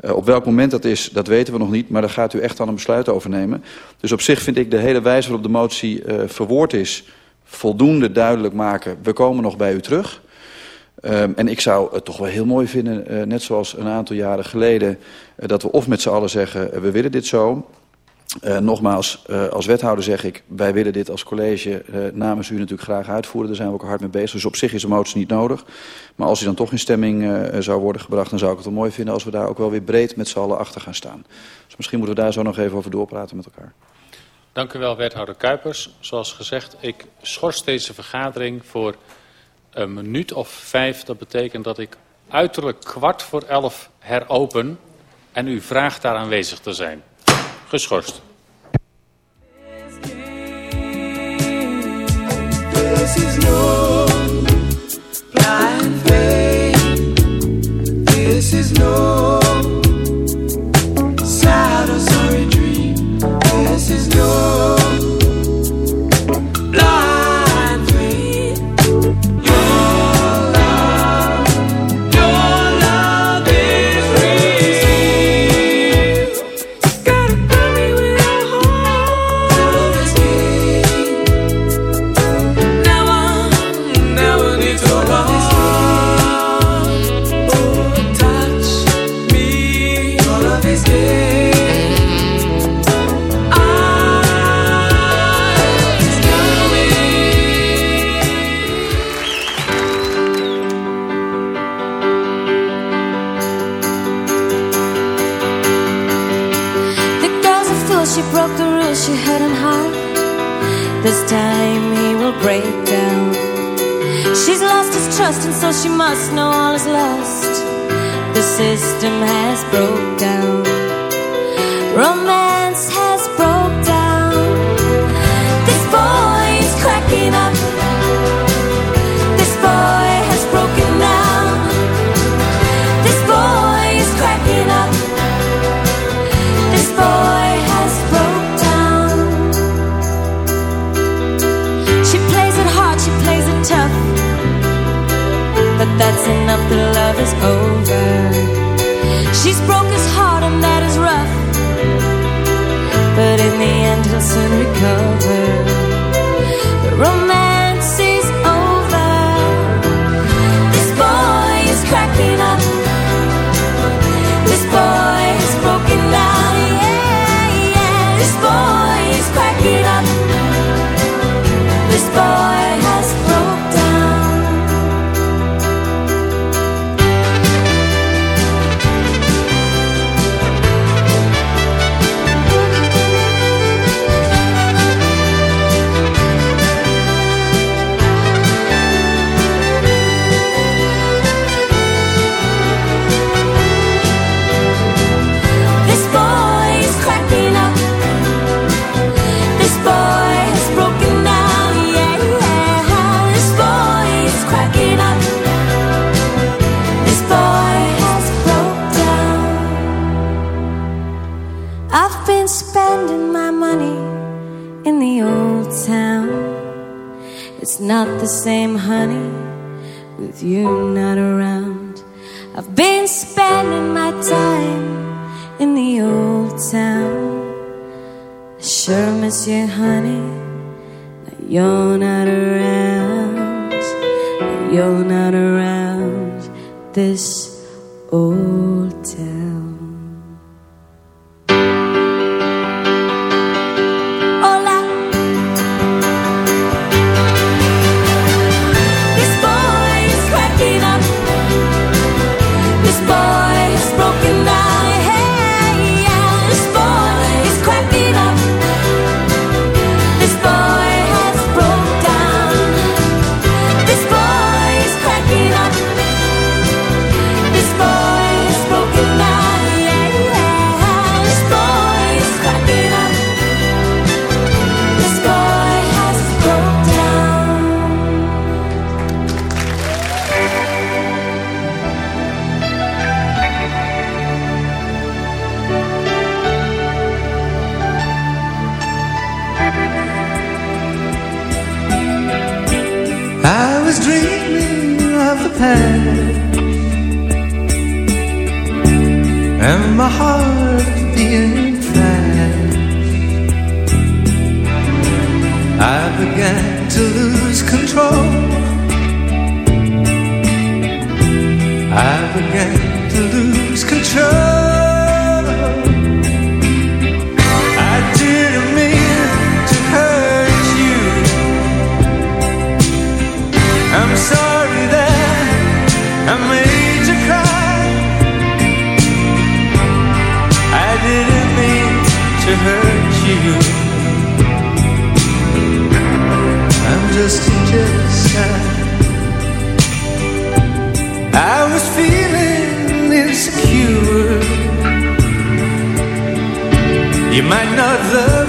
S11: Uh, op welk moment dat is, dat weten we nog niet, maar daar gaat u echt dan een besluit over nemen. Dus op zich vind ik de hele wijze waarop de motie uh, verwoord is voldoende duidelijk maken, we komen nog bij u terug. Um, en ik zou het toch wel heel mooi vinden, uh, net zoals een aantal jaren geleden... Uh, dat we of met z'n allen zeggen, uh, we willen dit zo. Uh, nogmaals, uh, als wethouder zeg ik, wij willen dit als college uh, namens u natuurlijk graag uitvoeren. Daar zijn we ook hard mee bezig. Dus op zich is een motie niet nodig. Maar als die dan toch in stemming zou worden gebracht, dan zou ik het wel mooi vinden... als we daar ook wel weer breed met z'n allen achter gaan staan. Dus misschien moeten we daar zo nog even over doorpraten met elkaar.
S2: Dank u wel, wethouder Kuipers. Zoals gezegd, ik schors deze vergadering voor een minuut of vijf. Dat betekent dat ik uiterlijk kwart voor elf heropen en u vraagt daar aanwezig te zijn. Geschorst. This is no
S12: and my
S13: heart beating fast. I began to lose control. I began to lose control. might not love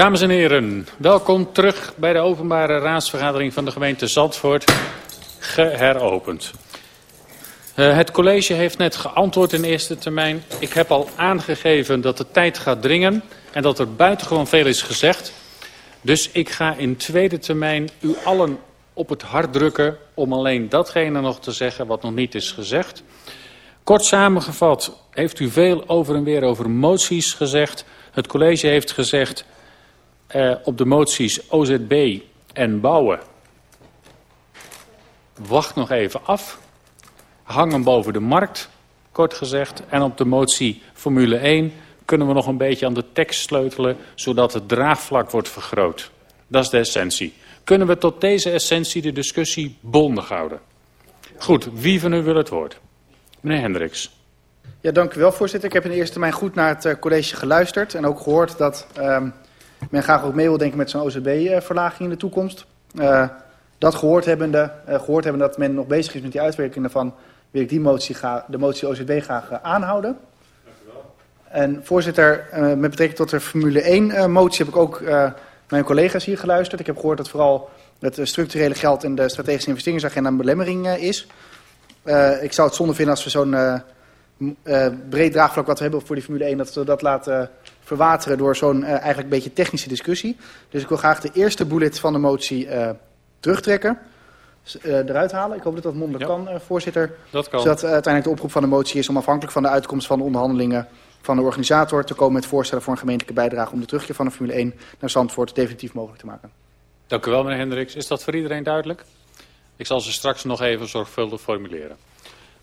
S2: Dames en heren, welkom terug bij de openbare raadsvergadering van de gemeente Zandvoort, geheropend. Uh, het college heeft net geantwoord in eerste termijn. Ik heb al aangegeven dat de tijd gaat dringen en dat er buitengewoon veel is gezegd. Dus ik ga in tweede termijn u allen op het hart drukken om alleen datgene nog te zeggen wat nog niet is gezegd. Kort samengevat heeft u veel over en weer over moties gezegd. Het college heeft gezegd uh, op de moties OZB en bouwen. Wacht nog even af. Hang hem boven de markt, kort gezegd. En op de motie Formule 1 kunnen we nog een beetje aan de tekst sleutelen... zodat het draagvlak wordt vergroot. Dat is de essentie. Kunnen we tot deze essentie de discussie bondig houden? Goed, wie van u wil het woord? Meneer Hendricks.
S7: Ja, dank u wel, voorzitter. Ik heb in de eerste termijn goed naar het uh, college geluisterd... en ook gehoord dat uh, men graag ook mee wil denken met zo'n OZB-verlaging in de toekomst. Uh, dat gehoord hebbende, gehoord hebben dat men nog bezig is met die uitwerking daarvan... wil ik die motie ga, de motie OZB graag aanhouden. U wel. En voorzitter, met betrekking tot de Formule 1-motie heb ik ook mijn collega's hier geluisterd. Ik heb gehoord dat vooral het structurele geld en de strategische investeringsagenda een belemmering is... Ik zou het zonde vinden als we zo'n breed draagvlak wat we hebben voor die Formule 1... dat we dat laten verwateren door zo'n eigenlijk een beetje technische discussie. Dus ik wil graag de eerste bullet van de motie terugtrekken. eruit halen. Ik hoop dat dat mondelijk ja. kan, voorzitter.
S2: Dat kan.
S7: Zodat uiteindelijk de oproep van de motie is om afhankelijk van de uitkomst van de onderhandelingen van de organisator te komen met voorstellen voor een gemeentelijke bijdrage om de terugkeer van de Formule 1 naar Zandvoort definitief mogelijk te maken.
S2: Dank u wel, meneer Hendricks. Is dat voor iedereen duidelijk? Ik zal ze straks nog even zorgvuldig formuleren.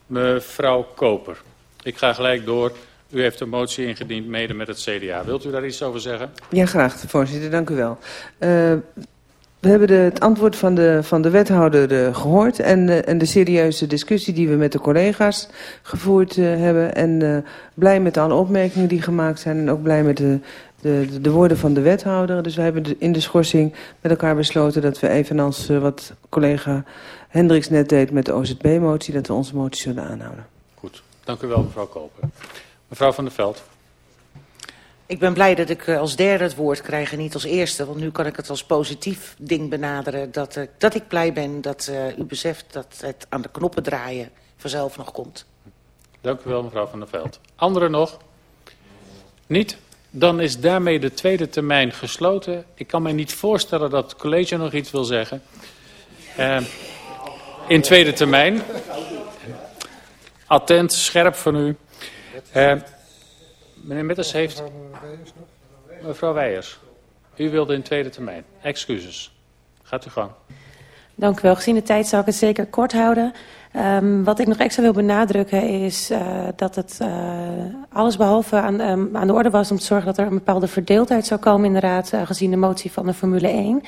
S2: Mevrouw Koper, ik ga gelijk door. U heeft een motie ingediend, mede met het CDA. Wilt u daar iets over zeggen?
S4: Ja, graag, voorzitter. Dank u wel. Uh, we hebben de, het antwoord van de, van de wethouder uh, gehoord... En, uh, en de serieuze discussie die we met de collega's gevoerd hebben. En blij met alle opmerkingen die gemaakt zijn... en ook blij met de de, de, de, woorden van de wethouder. Dus we hebben in de schorsing met elkaar besloten dat we evenals wat collega Hendricks net deed met de OZB-motie, dat we onze motie zullen aanhouden.
S2: Goed, dank u wel mevrouw Koper. Mevrouw van der Veld.
S9: Ik ben blij dat ik als derde het woord krijg en niet als eerste. Want nu kan ik het als positief ding benaderen. Dat, dat ik blij ben dat uh, u beseft dat het aan de knoppen draaien vanzelf nog komt.
S2: Dank u wel mevrouw van der Veld. Anderen nog? Niet? Dan is daarmee de tweede termijn gesloten. Ik kan me niet voorstellen dat het college nog iets wil zeggen. Uh, in tweede termijn. Attent, scherp van u. Uh, meneer Mitters heeft... Mevrouw Weijers, u wilde in tweede termijn. Excuses. Gaat u gang.
S14: Dank u wel. Gezien de tijd zal ik het zeker kort houden. Um, wat ik nog extra wil benadrukken is uh, dat het uh, alles behalve aan, um, aan de orde was om te zorgen dat er een bepaalde verdeeldheid zou komen in de Raad, uh, gezien de motie van de Formule 1.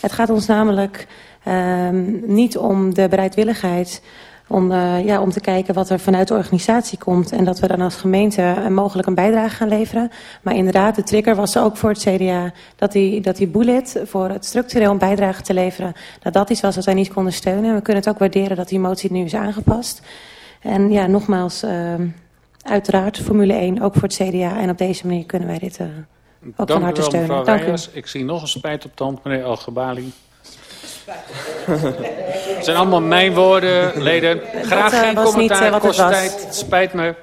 S14: Het gaat ons namelijk niet om de bereidwilligheid om, uh, ja, om te kijken wat er vanuit de organisatie komt en dat we dan als gemeente uh, mogelijk een bijdrage gaan leveren. Maar inderdaad, de trigger was ook voor het CDA dat die, dat die bullet voor het structureel een bijdrage te leveren, dat dat iets was wat wij niet konden steunen. En we kunnen het ook waarderen dat die motie nu is aangepast. En ja, nogmaals, uh, uiteraard Formule 1 ook voor het CDA en op deze manier kunnen wij dit uh, ook
S2: Dank
S14: van harte
S2: wel,
S14: steunen.
S2: Dank u. Ik zie nog een spijt op tand, meneer Al-Gabali. Het zijn allemaal mijn woorden, leden. Graag
S14: Dat, uh,
S2: geen
S14: was niet,
S2: commentaar,
S14: uh, wat het
S2: kost
S14: was.
S2: tijd. Het spijt me.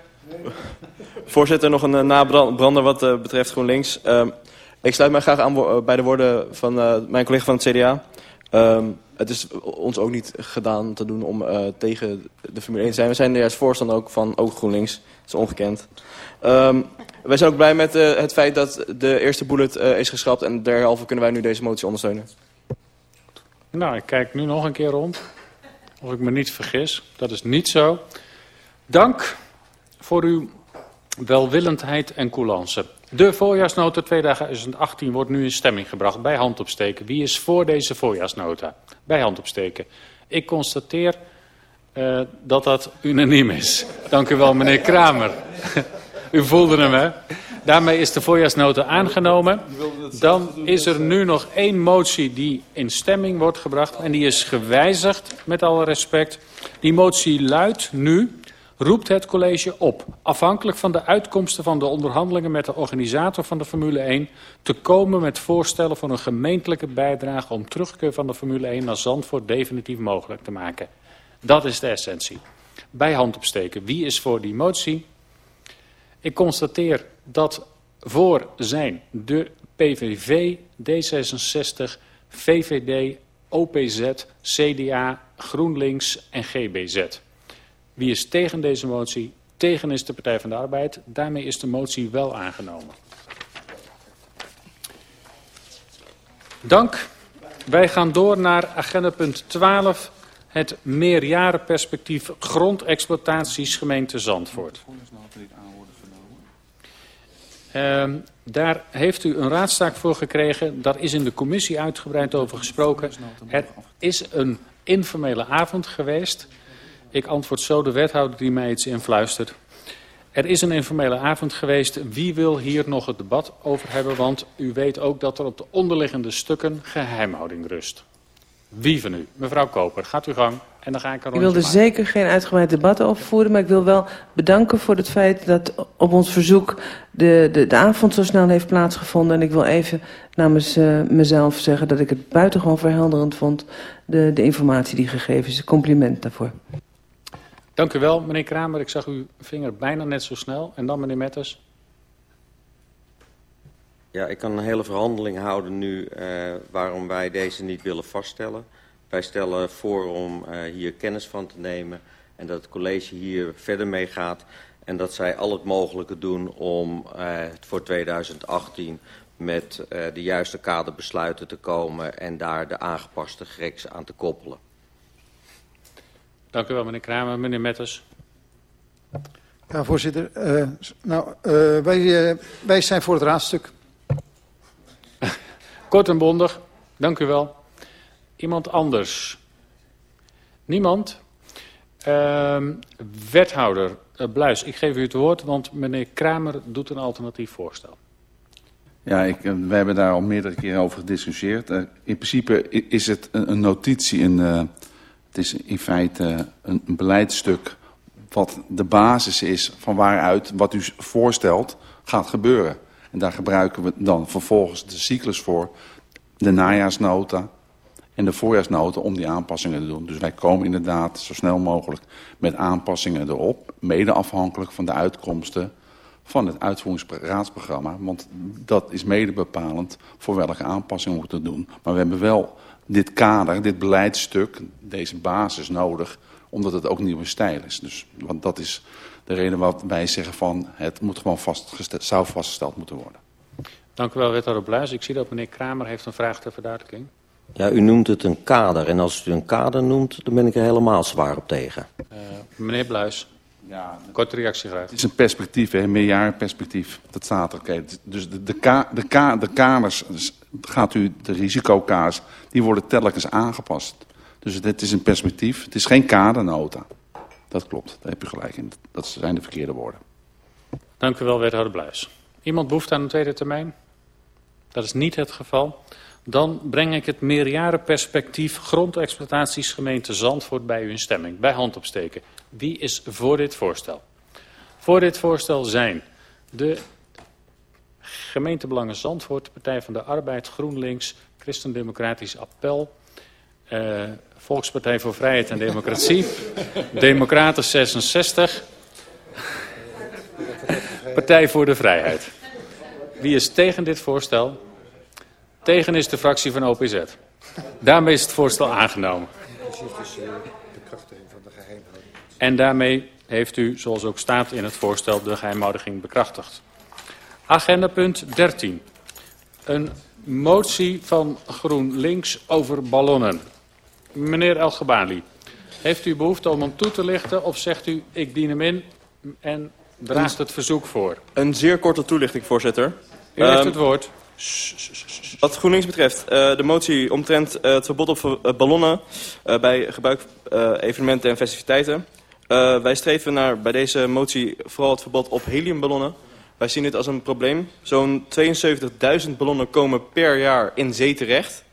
S5: Voorzitter, nog een uh, nabrander wat uh, betreft GroenLinks. Um, ik sluit mij graag aan bij de woorden van uh, mijn collega van het CDA. Um, het is ons ook niet gedaan te doen om uh, tegen de Formule 1 te zijn. We zijn er juist voorstander ook van ook GroenLinks. Dat is ongekend. Um, wij zijn ook blij met uh, het feit dat de eerste bullet uh, is geschrapt. En derhalve kunnen wij nu deze motie ondersteunen.
S2: Nou, ik kijk nu nog een keer rond. Of ik me niet vergis. Dat is niet zo. Dank voor uw welwillendheid en coulance. De voorjaarsnota 2018 wordt nu in stemming gebracht bij handopsteken. Wie is voor deze voorjaarsnota? Bij handopsteken. Ik constateer uh, dat dat unaniem is. Dank u wel, meneer Kramer. [LAUGHS] u voelde hem, hè? Daarmee is de voorjaarsnota aangenomen. Dan is er nu nog één motie die in stemming wordt gebracht. En die is gewijzigd, met alle respect. Die motie luidt nu roept het college op, afhankelijk van de uitkomsten van de onderhandelingen met de organisator van de Formule 1, te komen met voorstellen voor een gemeentelijke bijdrage om terugkeer van de Formule 1 naar Zandvoort definitief mogelijk te maken. Dat is de essentie. Bij hand opsteken. Wie is voor die motie? Ik constateer dat voor zijn de PVV, D66, VVD, OPZ, CDA, GroenLinks en GBZ. Wie is tegen deze motie? Tegen is de Partij van de Arbeid. Daarmee is de motie wel aangenomen. Dank. Wij gaan door naar agenda punt 12. Het meerjarenperspectief grondexploitaties gemeente Zandvoort. Uh, daar heeft u een raadstaak voor gekregen. Daar is in de commissie uitgebreid over gesproken. Het is een informele avond geweest. Ik antwoord zo de wethouder die mij iets influistert. Er is een informele avond geweest. Wie wil hier nog het debat over hebben? Want u weet ook dat er op de onderliggende stukken geheimhouding rust. Wie van u? Mevrouw Koper, gaat uw gang. En dan ga ik, een
S4: ik wil er zeker geen uitgebreid debat over voeren, maar ik wil wel bedanken voor het feit dat op ons verzoek de, de, de avond zo snel heeft plaatsgevonden. En ik wil even namens uh, mezelf zeggen dat ik het buitengewoon verhelderend vond, de, de informatie die gegeven is. Compliment daarvoor.
S2: Dank u wel, meneer Kramer. Ik zag uw vinger bijna net zo snel. En dan meneer Metters.
S1: Ja, ik kan een hele verhandeling houden nu uh, waarom wij deze niet willen vaststellen. Wij stellen voor om uh, hier kennis van te nemen en dat het college hier verder mee gaat. En dat zij al het mogelijke doen om uh, voor 2018 met uh, de juiste kaderbesluiten te komen en daar de aangepaste greks aan te koppelen.
S2: Dank u wel, meneer Kramer. Meneer Metters.
S6: Ja, voorzitter. Uh, nou, uh, wij, uh, wij zijn voor het raadstuk. [LAUGHS]
S2: Kort en bondig. Dank u wel. Iemand anders? Niemand? Uh, wethouder uh, Bluis, ik geef u het woord, want meneer Kramer doet een alternatief voorstel.
S10: Ja, ik, we hebben daar al meerdere keren over gediscussieerd. Uh, in principe is het een, een notitie, een, het is in feite een, een beleidstuk wat de basis is van waaruit wat u voorstelt gaat gebeuren. En daar gebruiken we dan vervolgens de cyclus voor, de najaarsnota, en de voorjaarsnota om die aanpassingen te doen. Dus wij komen inderdaad zo snel mogelijk met aanpassingen erop, mede afhankelijk van de uitkomsten van het uitvoeringsraadsprogramma. Want dat is mede bepalend voor welke aanpassingen we moeten doen. Maar we hebben wel dit kader, dit beleidstuk, deze basis nodig, omdat het ook nieuwe stijl is. Dus, want dat is de reden wat wij zeggen van het moet gewoon vastgesteld, zou vastgesteld moeten worden.
S2: Dank u wel, wethouder Bluis. Ik zie dat meneer Kramer heeft een vraag ter verduidelijking.
S1: Ja, u noemt het een kader. En als u een kader noemt, dan ben ik er helemaal zwaar op tegen.
S2: Uh, meneer Bluis, ja, korte reactie graag.
S10: Het is een perspectief, een meerjarenperspectief. Dat staat er. Okay. Dus de, de, ka, de, ka, de kaders, gaat u, de risicokaders, die worden telkens aangepast. Dus dit is een perspectief. Het is geen kadernota. Dat klopt, daar heb u gelijk in. Dat zijn de verkeerde woorden.
S2: Dank u wel, wethouder Bluis. Iemand behoeft aan een tweede termijn? Dat is niet het geval. Dan breng ik het meerjarenperspectief grondexploitaties gemeente Zandvoort bij u in stemming. Bij hand opsteken. Wie is voor dit voorstel? Voor dit voorstel zijn de gemeentebelangen Zandvoort, de Partij van de Arbeid, GroenLinks, Christendemocratisch Appel, uh, Volkspartij voor Vrijheid en Democratie, [LAUGHS] Democraten 66, Partij voor de Vrijheid. Wie is tegen dit voorstel? Tegen is de fractie van OPZ. Daarmee is het voorstel aangenomen. En daarmee heeft u, zoals ook staat in het voorstel, de geheimhouding bekrachtigd. Agenda punt 13. Een motie van GroenLinks over ballonnen. Meneer El heeft u behoefte om hem toe te lichten of zegt u ik dien hem in en draagt het verzoek voor?
S5: Een zeer korte toelichting, voorzitter.
S2: U heeft het woord.
S5: Wat GroenLinks betreft, uh, de motie omtrent uh, het verbod op uh, ballonnen bij gebruikevenementen en festiviteiten. wij streven naar bij deze motie vooral het verbod op heliumballonnen. Wij zien dit als een probleem. Zo'n 72.000 ballonnen komen per jaar in zee terecht.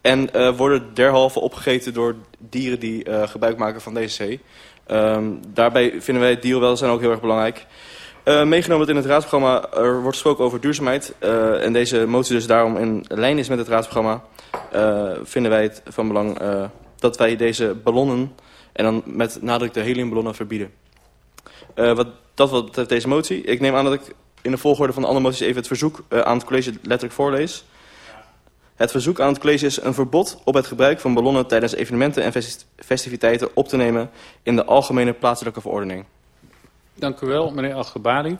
S5: En worden derhalve opgegeten door dieren die gebruik maken van deze zee. Ehm, daarbij vinden wij het dierenwelzijn ook heel erg belangrijk. Uh, meegenomen in het raadsprogramma, er wordt gesproken over duurzaamheid. Uh, en deze motie dus daarom in lijn is met het raadsprogramma. Uh, vinden wij het van belang dat wij deze ballonnen, en dan met nadruk de heliumballonnen, verbieden. wat, dat wat betreft deze motie. Ik neem aan dat ik in de volgorde van de andere moties even het verzoek aan het college letterlijk voorlees. Het verzoek aan het college is een verbod op het gebruik van ballonnen tijdens evenementen en festiviteiten op te nemen in de algemene plaatselijke verordening.
S2: Dank u wel, meneer Algebari.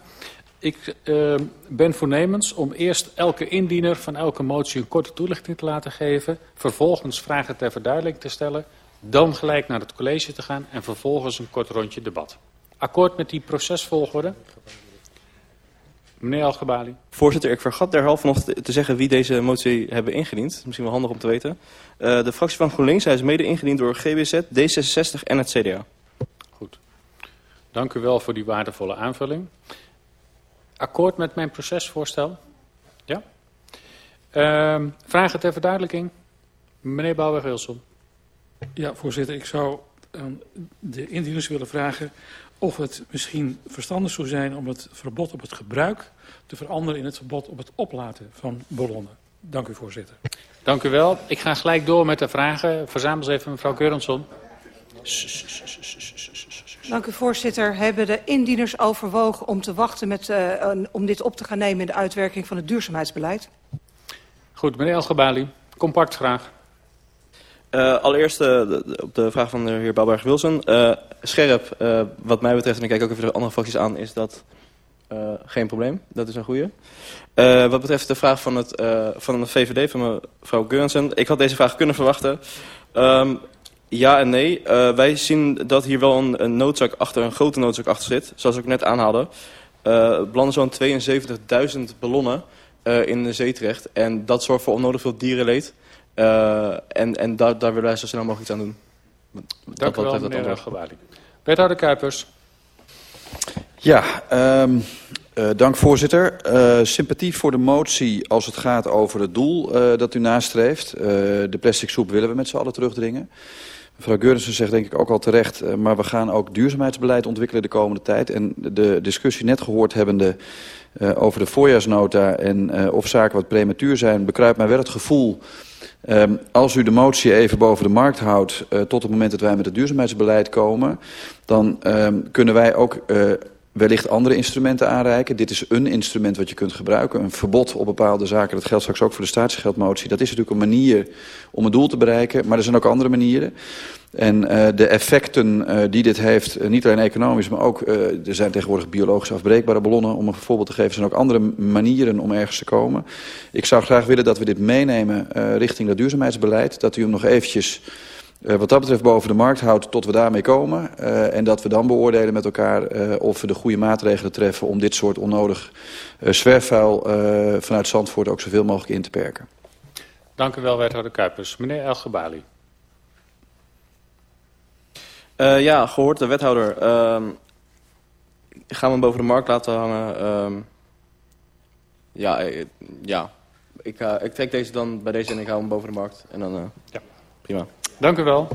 S2: Ik uh, ben voornemens om eerst elke indiener van elke motie een korte toelichting te laten geven. Vervolgens vragen ter verduidelijking te stellen. Dan gelijk naar het college te gaan en vervolgens een kort rondje debat. Akkoord met die procesvolgorde? Meneer Algebali.
S5: Voorzitter, ik vergat derhalve nog te zeggen wie deze motie hebben ingediend. Misschien wel handig om te weten. Uh, de fractie van GroenLinks hij is mede ingediend door GBZ, D66 en het CDA.
S2: Dank u wel voor die waardevolle aanvulling. Akkoord met mijn procesvoorstel? Ja? Uh, vragen ter verduidelijking? Meneer Bouwer-Wilson.
S15: Ja, voorzitter. Ik zou aan de indieners willen vragen of het misschien verstandig zou zijn om het verbod op het gebruik te veranderen in het verbod op het oplaten van ballonnen. Dank u, voorzitter.
S2: Dank u wel. Ik ga gelijk door met de vragen. Verzamel ze even, mevrouw Keurensson.
S16: Dank u, voorzitter. Hebben de indieners overwogen om te wachten met, uh, om dit op te gaan nemen in de uitwerking van het duurzaamheidsbeleid?
S2: Goed, meneer Elgebali, compact graag.
S5: Uh, allereerst uh, de, op de vraag van de heer Bouwberg-Wilson. Uh, scherp, wat mij betreft, en ik kijk ook even de andere fracties aan, is dat geen probleem. Dat is een goede. wat betreft de vraag van, het, van de VVD, van mevrouw Geurensen. Ik had deze vraag kunnen verwachten. Um, ja en nee. Uh, wij zien dat hier wel een, een, noodzaak achter, een grote noodzaak achter zit. Zoals ik net aanhaalde. Uh, belanden zo'n 72.000 ballonnen uh, in de zee terecht. En dat zorgt voor onnodig veel dierenleed. en en daar, daar willen wij zo snel mogelijk iets aan doen.
S2: Dank u wel, meneer Gewali. Wethouder Kuipers.
S11: Ja, um, uh, dank voorzitter. Uh, sympathie voor de motie als het gaat over het doel uh, dat u nastreeft. de plastic soep willen we met z'n allen terugdringen. Mevrouw Geurensen zegt denk ik ook al terecht, uh, maar we gaan ook duurzaamheidsbeleid ontwikkelen de komende tijd. En de discussie net gehoord hebbende uh, over de voorjaarsnota en uh, of zaken wat prematuur zijn, bekruipt mij wel het gevoel... Um, als u de motie even boven de markt houdt tot het moment dat wij met het duurzaamheidsbeleid komen... dan um, kunnen wij ook wellicht andere instrumenten aanreiken. Dit is een instrument wat je kunt gebruiken. Een verbod op bepaalde zaken, dat geldt straks ook voor de statiegeldmotie. Dat is natuurlijk een manier om het doel te bereiken, maar er zijn ook andere manieren. En uh, de effecten uh, die dit heeft, uh, niet alleen economisch, maar ook... er zijn tegenwoordig biologisch afbreekbare ballonnen, om een voorbeeld te geven. Er zijn ook andere manieren om ergens te komen. Ik zou graag willen dat we dit meenemen richting dat duurzaamheidsbeleid. Dat u hem nog eventjes wat dat betreft boven de markt houdt tot we daarmee komen. Uh, en dat we dan beoordelen met elkaar uh, of we de goede maatregelen treffen... om dit soort onnodig zwerfvuil vanuit Zandvoort ook zoveel mogelijk in te perken.
S2: Dank u wel, wethouder Kuipers. Meneer Elgebali.
S5: ja, gehoord de wethouder. Ehm, gaan we hem boven de markt laten hangen? Um, ja, ja. Ik, ik trek deze dan bij deze en ik hou hem boven de markt. En dan ja. prima.
S2: Dank u wel.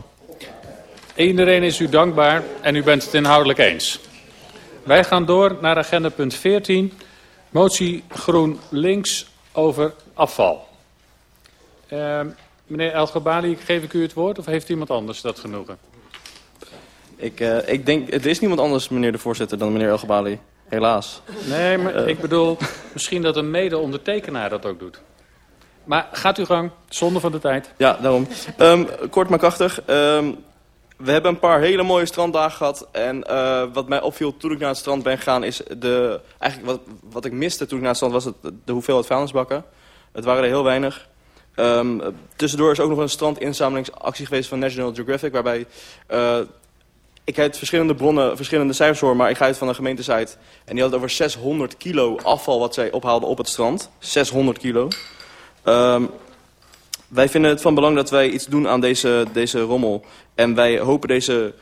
S2: Iedereen is u dankbaar en u bent het inhoudelijk eens. Wij gaan door naar agenda punt 14. Motie GroenLinks over afval. Uh, meneer Elgebali, geef ik u het woord of heeft iemand anders dat genoegen?
S5: Ik, uh, ik denk, het is niemand anders, meneer de voorzitter, dan meneer Elgebali. Helaas.
S2: Nee, maar uh. ik bedoel misschien dat een mede-ondertekenaar dat ook doet. Maar gaat uw gang, zonde van de tijd.
S5: Ja, daarom. Um, kort maar krachtig. Um, we hebben een paar hele mooie stranddagen gehad. En uh, wat mij opviel toen ik naar het strand ben gegaan is de... Eigenlijk wat, wat ik miste toen ik naar het strand was het, de hoeveelheid vuilnisbakken. Het waren er heel weinig. Um, tussendoor is ook nog een strandinzamelingsactie geweest van National Geographic. Waarbij... Uh, ik uit verschillende bronnen, verschillende cijfers hoor, maar ik ga uit van de gemeentesite. En die had over 600 kilo afval wat zij ophaalden op het strand. 600 kilo. Um, wij vinden het van belang dat wij iets doen aan deze, deze rommel. En wij hopen deze